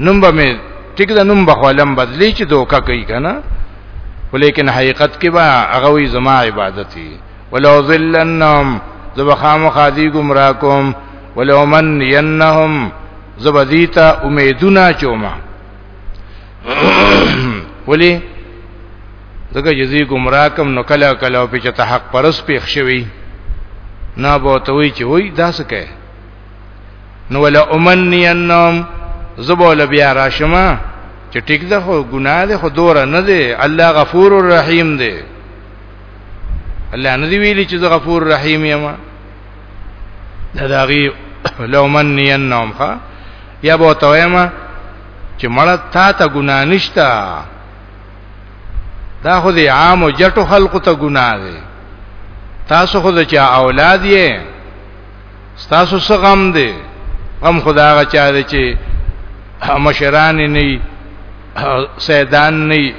نوم به مې ټیک دا نوم به خپلم بدلی چې دوکا کوي کنه ولیکن حقیقت کې با هغه وی زما عبادتي ولو ذلنهم زبخام خادی گمراه کوم ولو من ينهم زبذیتا امیدونه چوما ولی دغه جزی گمراه کوم نو کله کله په چته حق پرس پیښ شوی نه بوتوي چې وای دا څه کوي نو ولا امنی انم زبول بیا راشما چې ټیک ده خو ګناه ده خو دور نه ده الله غفور الرحیم ده الله نه دی ویلی چې غفور رحیم یم دا داغي لو منی انم خا یا بو تویما چې مړ تا ته ګناه نشتا دا خو دی عام او جټو خلقو ته ګناه ده تاسو خو د چا اولاد یې ستاسو څه غم دی غم خدا هغه چا دی چې مشران نه سیدان نه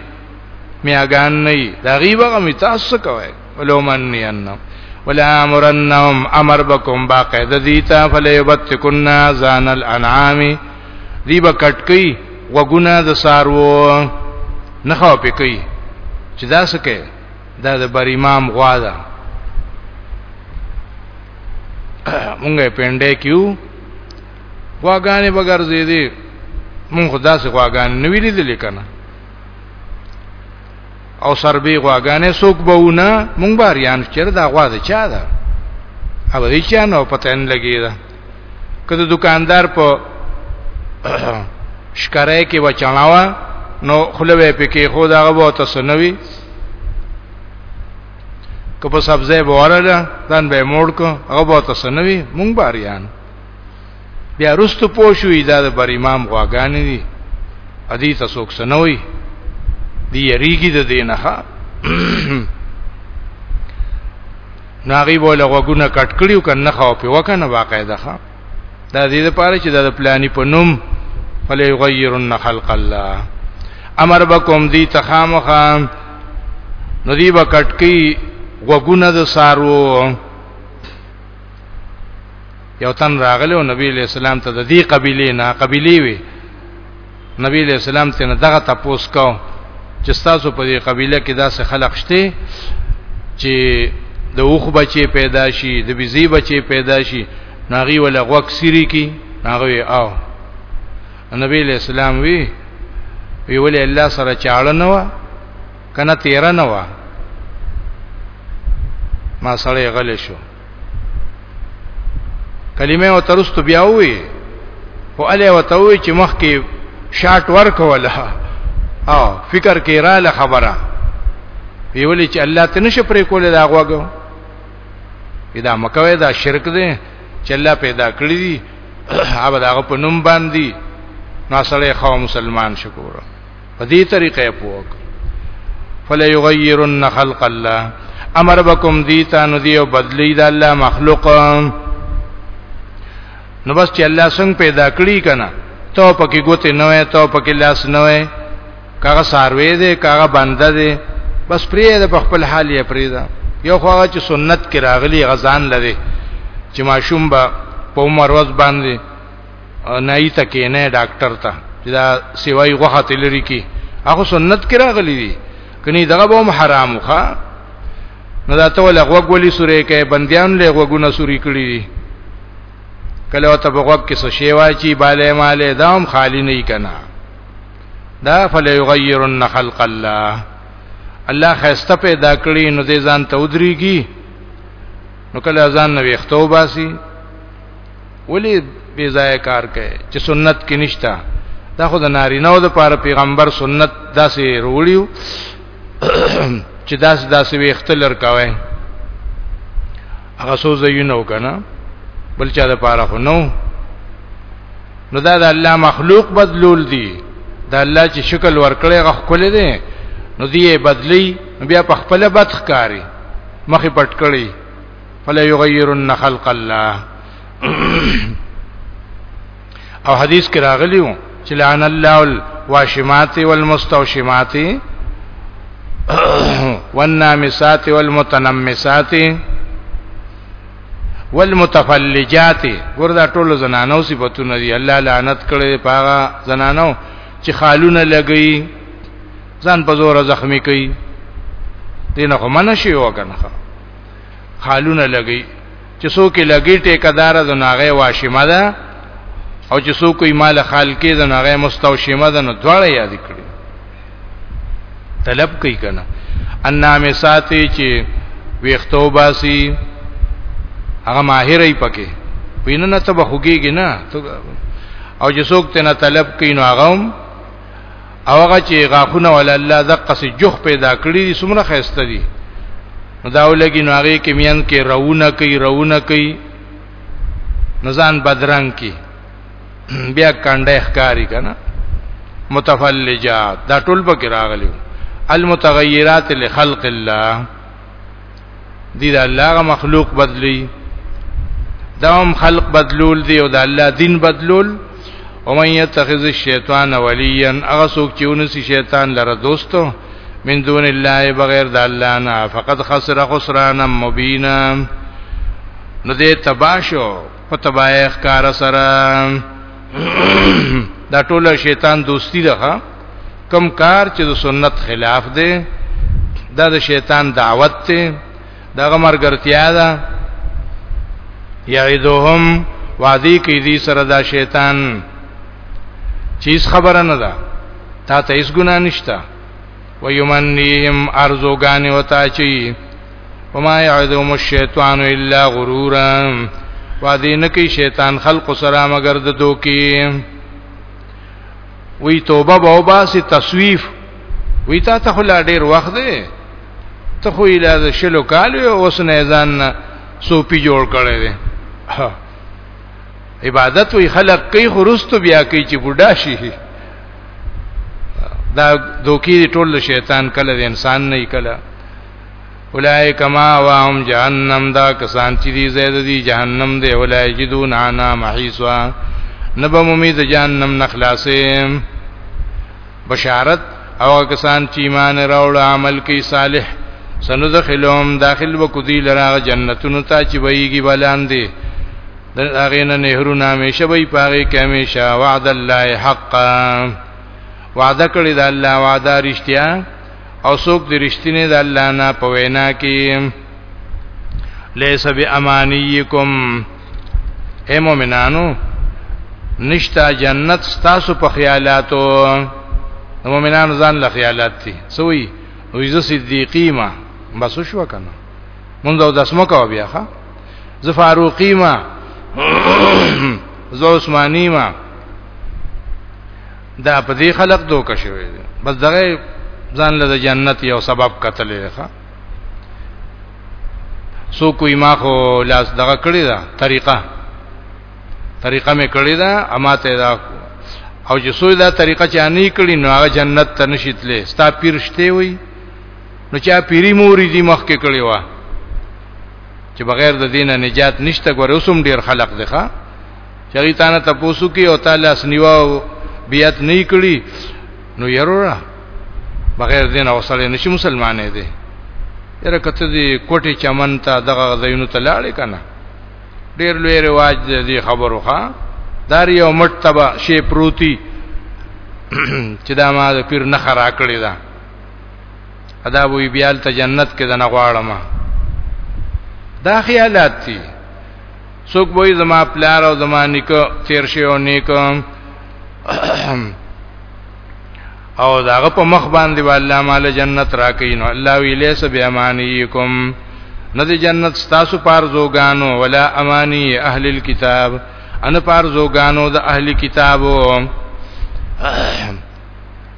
میاګان نه دا غیبه غم تاسو کوي ولومن نه انم ولا امرنهم امر بكم باقاعده دیتا فلیبتکن زان الانعام دی بکټکی وګونه د سارو نه خو پکې چې دا سکه دا د بر امام غوا ده مونږه پنده کیو غواګانې بغیر زیدي مونږ خدا سي غواګان نه ویلې دي لیکنه او سربي غواګانې سوق بونه مونږ باریان چر دا غوا ده چا ده او دې چا نو پته نه لګی دا کله دکاندار په شکرای کې وچناوا نو خلوه پکې خو دا غو تاسو نوي که په سبزه بوارله ځان به موړ کو هغه به تاسو نه وي مونږ باریان بیا رستو پوښوي دا د بر امام غواګانی دي ادي تاسو څنوي دی یریږي د دینه ناغي بوله غوګونه کټ کړیو کنه خو په وکنه واقع ده دا دې لپاره چې دا پلاني په نوم فل یغیرن خلق الله امر بکم دی تخامخا ندی بکټکی وګونه د سارو یو تن راغله او نبی علیہ السلام ته د دې قبیله نه قبیله وی نبی علیہ السلام ته دغه تپوس کاو چې تاسو په دې قبيله کې داسې خلق شته چې د اوخ بچي پیدا شي د بيزي بچي پیدا شي ناغي ولا غوک سری کی ناغوي او نبی علیہ السلام وی وی ولی الله سره چاړه نه و کنه تیر نه و ما سره غل شو کلمه او ترست بیا وی او الی وتوی چې مخ کې شاټ ورک ولا او فکر کې را ل خبره ویولې چې الله ته نشه پرې کولې دا غوګو دا مکوې دا شرک دی چې الله پیدا کړی دی هغه دا په نوم باندې نو سره خو مسلمان شکور په دې طریقې پوک فلا یغیرن خلق الله امر بکم دیتا نو دیو بدلی د الله مخلوق نو بس چې الله څنګه پیدا کړی کنه تو پکې ګوتې نه وې تو پکې لاس نه وې کاغه ساروي دې کاغه بنده دې بس پرې د خپل حال یې پرې دا یو خو هغه چې سنت کې راغلی غزان لري چې ماشوم به په عمر ورځ باندې نای ته کې نه ډاکټر ته چې دا سیوای غوخه تلری کی هغه سنت کې راغلی دي کني دغه به حرام وخا نو دا ته ول غوګ ولي سورې کې بنديان له غوګونه سوري کړی دي کله وته په غوګ کې څه شی واچی bale male دام خالی نه کنا دا فل یغیرن خلق الله الله خسته پیدا کړی نو دې ځان ته ودرېږي نو کله ځان نو وختو باسي ولی بی ځای کار کوي چې سنت کې نشتا دا خو د نارینه او د پاره پیغمبر سنت داسې وروړیو چې داس داسې وي اختلر کاوه هغه سو زینو کنه بل چا د پاره خو نو نو دا د الله مخلوق بدلول دي دا الله چې شکل ورکړي غو خپل دي نو دی بدلی بیا په خپل بدخکاری مخې پټ کړی فلا یغیرن خلق الله او حدیث کې راغلیو چې لعن الله الواشمات والمستوشمات والنامسات والمتنمسات والمتفلجات ګوردا ټول زنانو صفاتونه دي الله لعنت کړي پاغه زنانو چې خالونه لګي ځان په زور زخمی کوي دینه خو منشي وکنه خالونه لګي چې څوک لګي ټیکدار د ناغه واشمه ده او چې څوک یې مال خال کې د ناغه مستوشمه ده نو دواړه یاد کړی طلب کوي کنه انامه ساتي چې ویختو باسي هغه ماهر ای پکې ویننه ته بخوږيږي نه او چې څوک ته نه طلب کین هغه او هغه چې غاخونه ول الله دقه سي جوخ پیدا کړی دي سمره خسته دي دا ولګي نو هغه کې میان کې رونه کوي رونه کوي نزان بدرنګ کی بیا کانډه ښکاری کنه متفلجات دا ټول پکې راغلي المتغیرات لخلق الله دي د الله غ مخلوق بدلی دا هم خلق بدلول دي او د الله دین بدلول او من يتخذ الشیطان وليا هغه څوک چې ونسی شیطان لره دوستو من دون الله بغیر د الله نه فقط خسر خسرانا مبینا نو دې تباشو په تبایخ کار سره دا ټول شیطان دوستی ده کم کار چې د سنت خلاف دی دا د شیطان دعوت دی دغه مرګرتیا ده یعیدهم وادی کی دی سره دا شیطان چیز خبره نه ده تا ته هیڅ ګنا نشته و یمنیم ارزوګان وتا چی وما یعدهم الشیطان الا غرورا وادی نکی شیطان خلق سره مگر د دوکیم وی توبه به وباسي تصویف وی تا ته لا ډیر وخت دی ته خو اله شلو کال اوس نه ځان سوپی جوړ کړی دی عبادت وی خلق کوي خرست بیا کوي چې بوډا شي دا دوکي ټول شیطان کله انسان نه کله اولائک ما واهم جهنم دا کسان چې دی زید دی جهنم دی اولای جدون انا محیسوا نبم امید جهنم نخلاصیم بشارت او کسان چې ایمان راوړ عمل کوي صالح سندخلهم داخل وکذی لرا جنتونو ته چې ویږي بلاندې د هغه نه نهرونه همیشه وي پاره کې همیشه وعد الله حقا وعده کړی د الله وعده رښتیا او څوک د رښتینه د الله نه په وینا کې لیس بامانیکم اے مومنانو نشتا جنت ستاسو په خیالاتو مومنانو ځان له خیالات دي سوی او عزت صدیقی ما بس شو کنه مونږ د اسمو کا بیا ښا ز فاروقی ما ز عثماني ما دا په دې خلق دوک شوی دی بس دغه ځان له جنت یو سبب قتلې ښه سو کوی ما خو لاس دغه کړی دا طریقه طریقه مې کړی دا اما ته دا او چې سوی دا طریقه چې انې کړی نو هغه جنت ته نشیتلې ستا پیرشته وي نو چا پیری موري دي مخ کې کړی وا چې بغیر د دینه نجات نشته ګوره اوسم ډیر خلق دی ښا چری تانه تاسو کې او تعالی اسنیوا بیات نه کړی نو یرورا بغیر دین او سره نشي مسلمانې دي یره کته دی کوټي چمن ته دغه زینو ته لاړې کنه ډیر لوی رواج دی خبرو ښا دار یو مرتبه شی پروتي چې دا ما د پیر نه خرا کړی دا ادا وی بیال ته جنت کې د نه غواړم دا خیالات دي څوک وای زما پلار او زما نیکه تیر شي او نیک او داغه په مخ باندې والله مال جنت راکې نو الله وی لیس بیامانیکم نه دی جنت ستاسو پار زوګانو ولا امانی اهل الكتاب ان پار زوګانو د اهل کتابو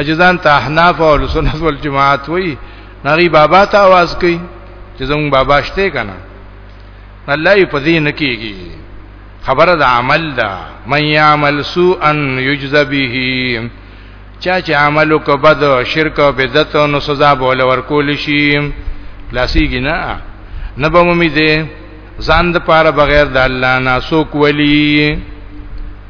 اجزان ته احناف او سنت والجماعت وی نغی بابا ته आवाज کوي چې زمون بابا شته کنه الله یې پدې نکیږي خبره د عمل ده من یعمل سوءا یجز به چا چې عملو کو بد شرک او بدعت نو سزا بوله ورکول شي لاسیږي نه نه به مې دې ځان د پاره بغیر د الله نه سوک ولی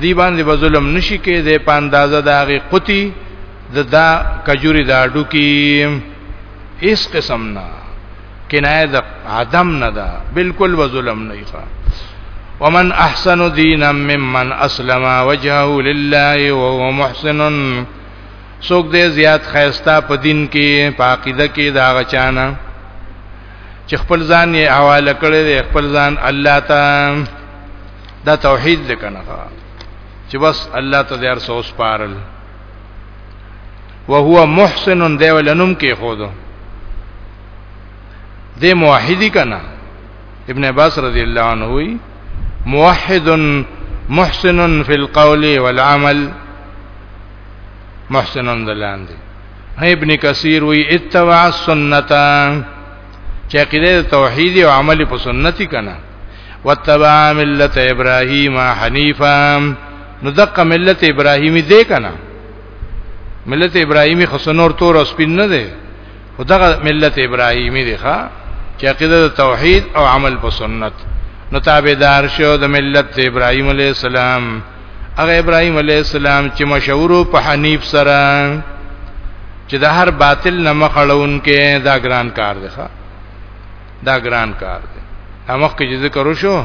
دی باندې به ظلم نشي کې د پاندازه د هغه قوتي د دا کجوري دا ډوکی هیڅ قسم نه کنایه د عدم نه ده بالکل و ظلم نه ښه ومن احسن دینا ممن اسلم وجهه لله وهو محسن سوک دې زیات خیستا په دین کې په عقیده کې دا غچانا چې خپل ځان یې حواله کړی دی خپل ځان الله ته دا توحید دې کنه چې بس الله ته دې ارسو سپارل وهو محسن دی ولنم کې خود دې موحدی کنه ابن عباس رضی الله عنه وی موحد محسن فی القول والعمل محسن دلان دی ابن کثیر وی اتبع السنه چې عقیده توحید او عمل په سنت کنا وتبع ملت ابراهیم حنیفا نو دقه ملت ابراهیمی دی کنه ملت ابراهیمی خسنور تور او سپین نه دی او دغه ملت ابراهیمی دی ښا چې عقیده توحید او عمل په سنت نو تابعدار شو د ملت ابراهیم علی السلام هغه ابراهیم علی السلام چې مشهور په حنیف سره چې د هر باطل نه مخړون کې دا ګران کار دی ښا دا ګران کار دی امخ کې ذکر وشو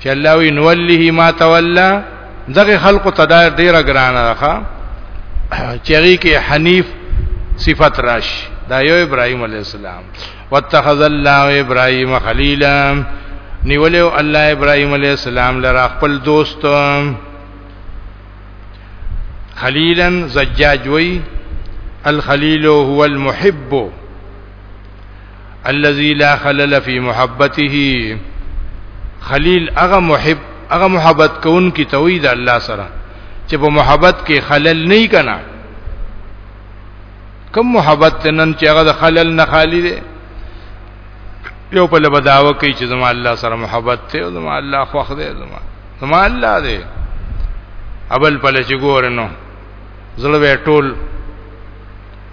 چې الله وی نوله ما تولى دغه خلق تدار ډیر ګران راخه چری کې حنیف صفت راش دا یو ابراهيم عليه السلام واتخذ الله ابراهيم خليلا نیولیو الله ابراهيم عليه السلام لرا خپل دوست خليلا زجاج وی الخليل هو المحب الذي لا خلل في محبته خلیل هغه محب هغه محبت کون کی توحید الله سره چې په محبت کې خلل نه کنا کم محبت نن چې هغه خلل نه خالی دی یو په لبداوه کوي چې زما الله سره محبت ته او زما الله خوښ دی زما زما الله دی ابل پله چې ګورنو زړه ټول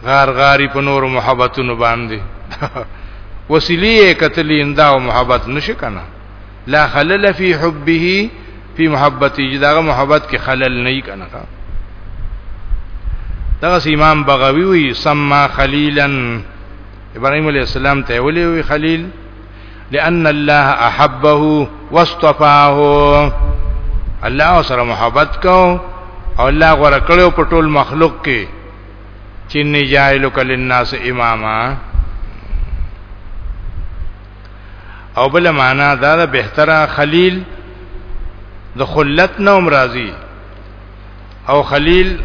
غار غاری په نور محبتونو باندې وسیلی کتلی اندا او محبت نشي کنه لا خلل فی حبه فی محبته داغه محبت کې خلل نه کنه دغه امام بغوی وی سما خلیلا ابراهيم عليه السلام ته ولي وی خلیل لأن الله احبه واصطفاه الله سره محبت کو او الله غره کړو په ټول مخلوق کې چې نه جایلو کل الناس اماما او بل معنا دا د بهتره خلیل د خلت نوم راضی او خلیل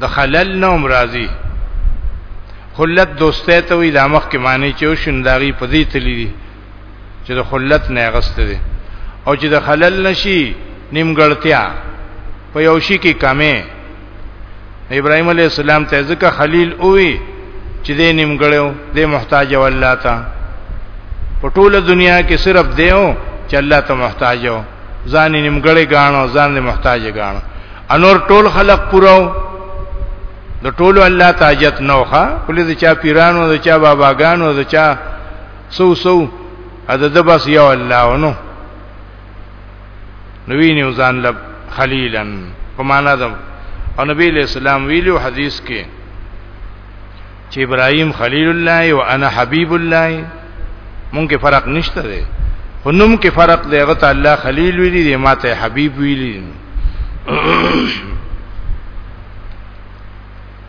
د خلل نوم راضی خلت دوسته ته وی د مخ کې معنی چې شنداغي پدی تللی چې د خلت نه غست دي او چې د خلل نشي نیمګړتیا په یو شي کې کمې ابراهيم عليه السلام ته ځکه خلیل اووي چې دې نیمګړیو دې محتاج او الله ته په ټوله دنیا کې صرف دیو چې الله ته محتاج او ځان نیمګړی غاڼو ځان دې محتاج غاڼو انور ټول خلق پورو د ټولو الله تاجت نوخه کله چې چا پیرانو د چا باباګانو د چا سو سو اده د بس یو الله ونو نبی نیو ځان لب خلیلن په معنا ده او نبی له اسلام ویلو حدیث کې چې ابراهیم خلیل الله او انا حبیب الله مونږ کې فرق نشته دی هنوم کې فرق دی هغه ته الله خلیل ویلی دی ماته حبیب ویلی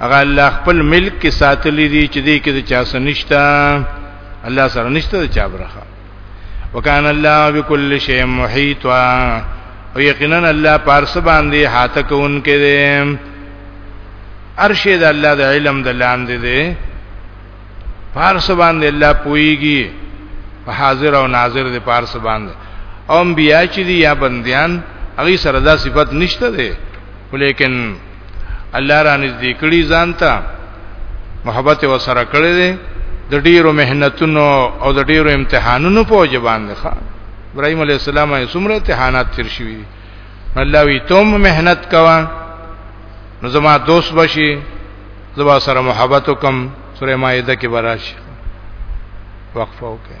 هغه الله خپل ملک کې ساتلې دي چې دې کې د چا سنشتا الله سره نشته د چا برخه وکانه الله بكل شيء محيط او یقینا الله پارس باندې هاته کوونکې دي ارشد الله د علم د لاندې دي پارس باندې الله پويږي په حاضر او ناظر دي پارس باندې او انبیا چې دي یا بندیان هغه سره دا صفت نشته ده ولیکن الله را نږدې کړي ځان ته محبت و سره کړی دی د ډیرو مهنتونو او د ډیرو امتحانونو په وجه باندې ښا ابراهيم عليه السلام یې څومره امتحانات تیر شوي الله وی تم مهنت کوا نو زما دوست بشي زما سره محبت وکم سوره مائده کې براش وقفه وکړه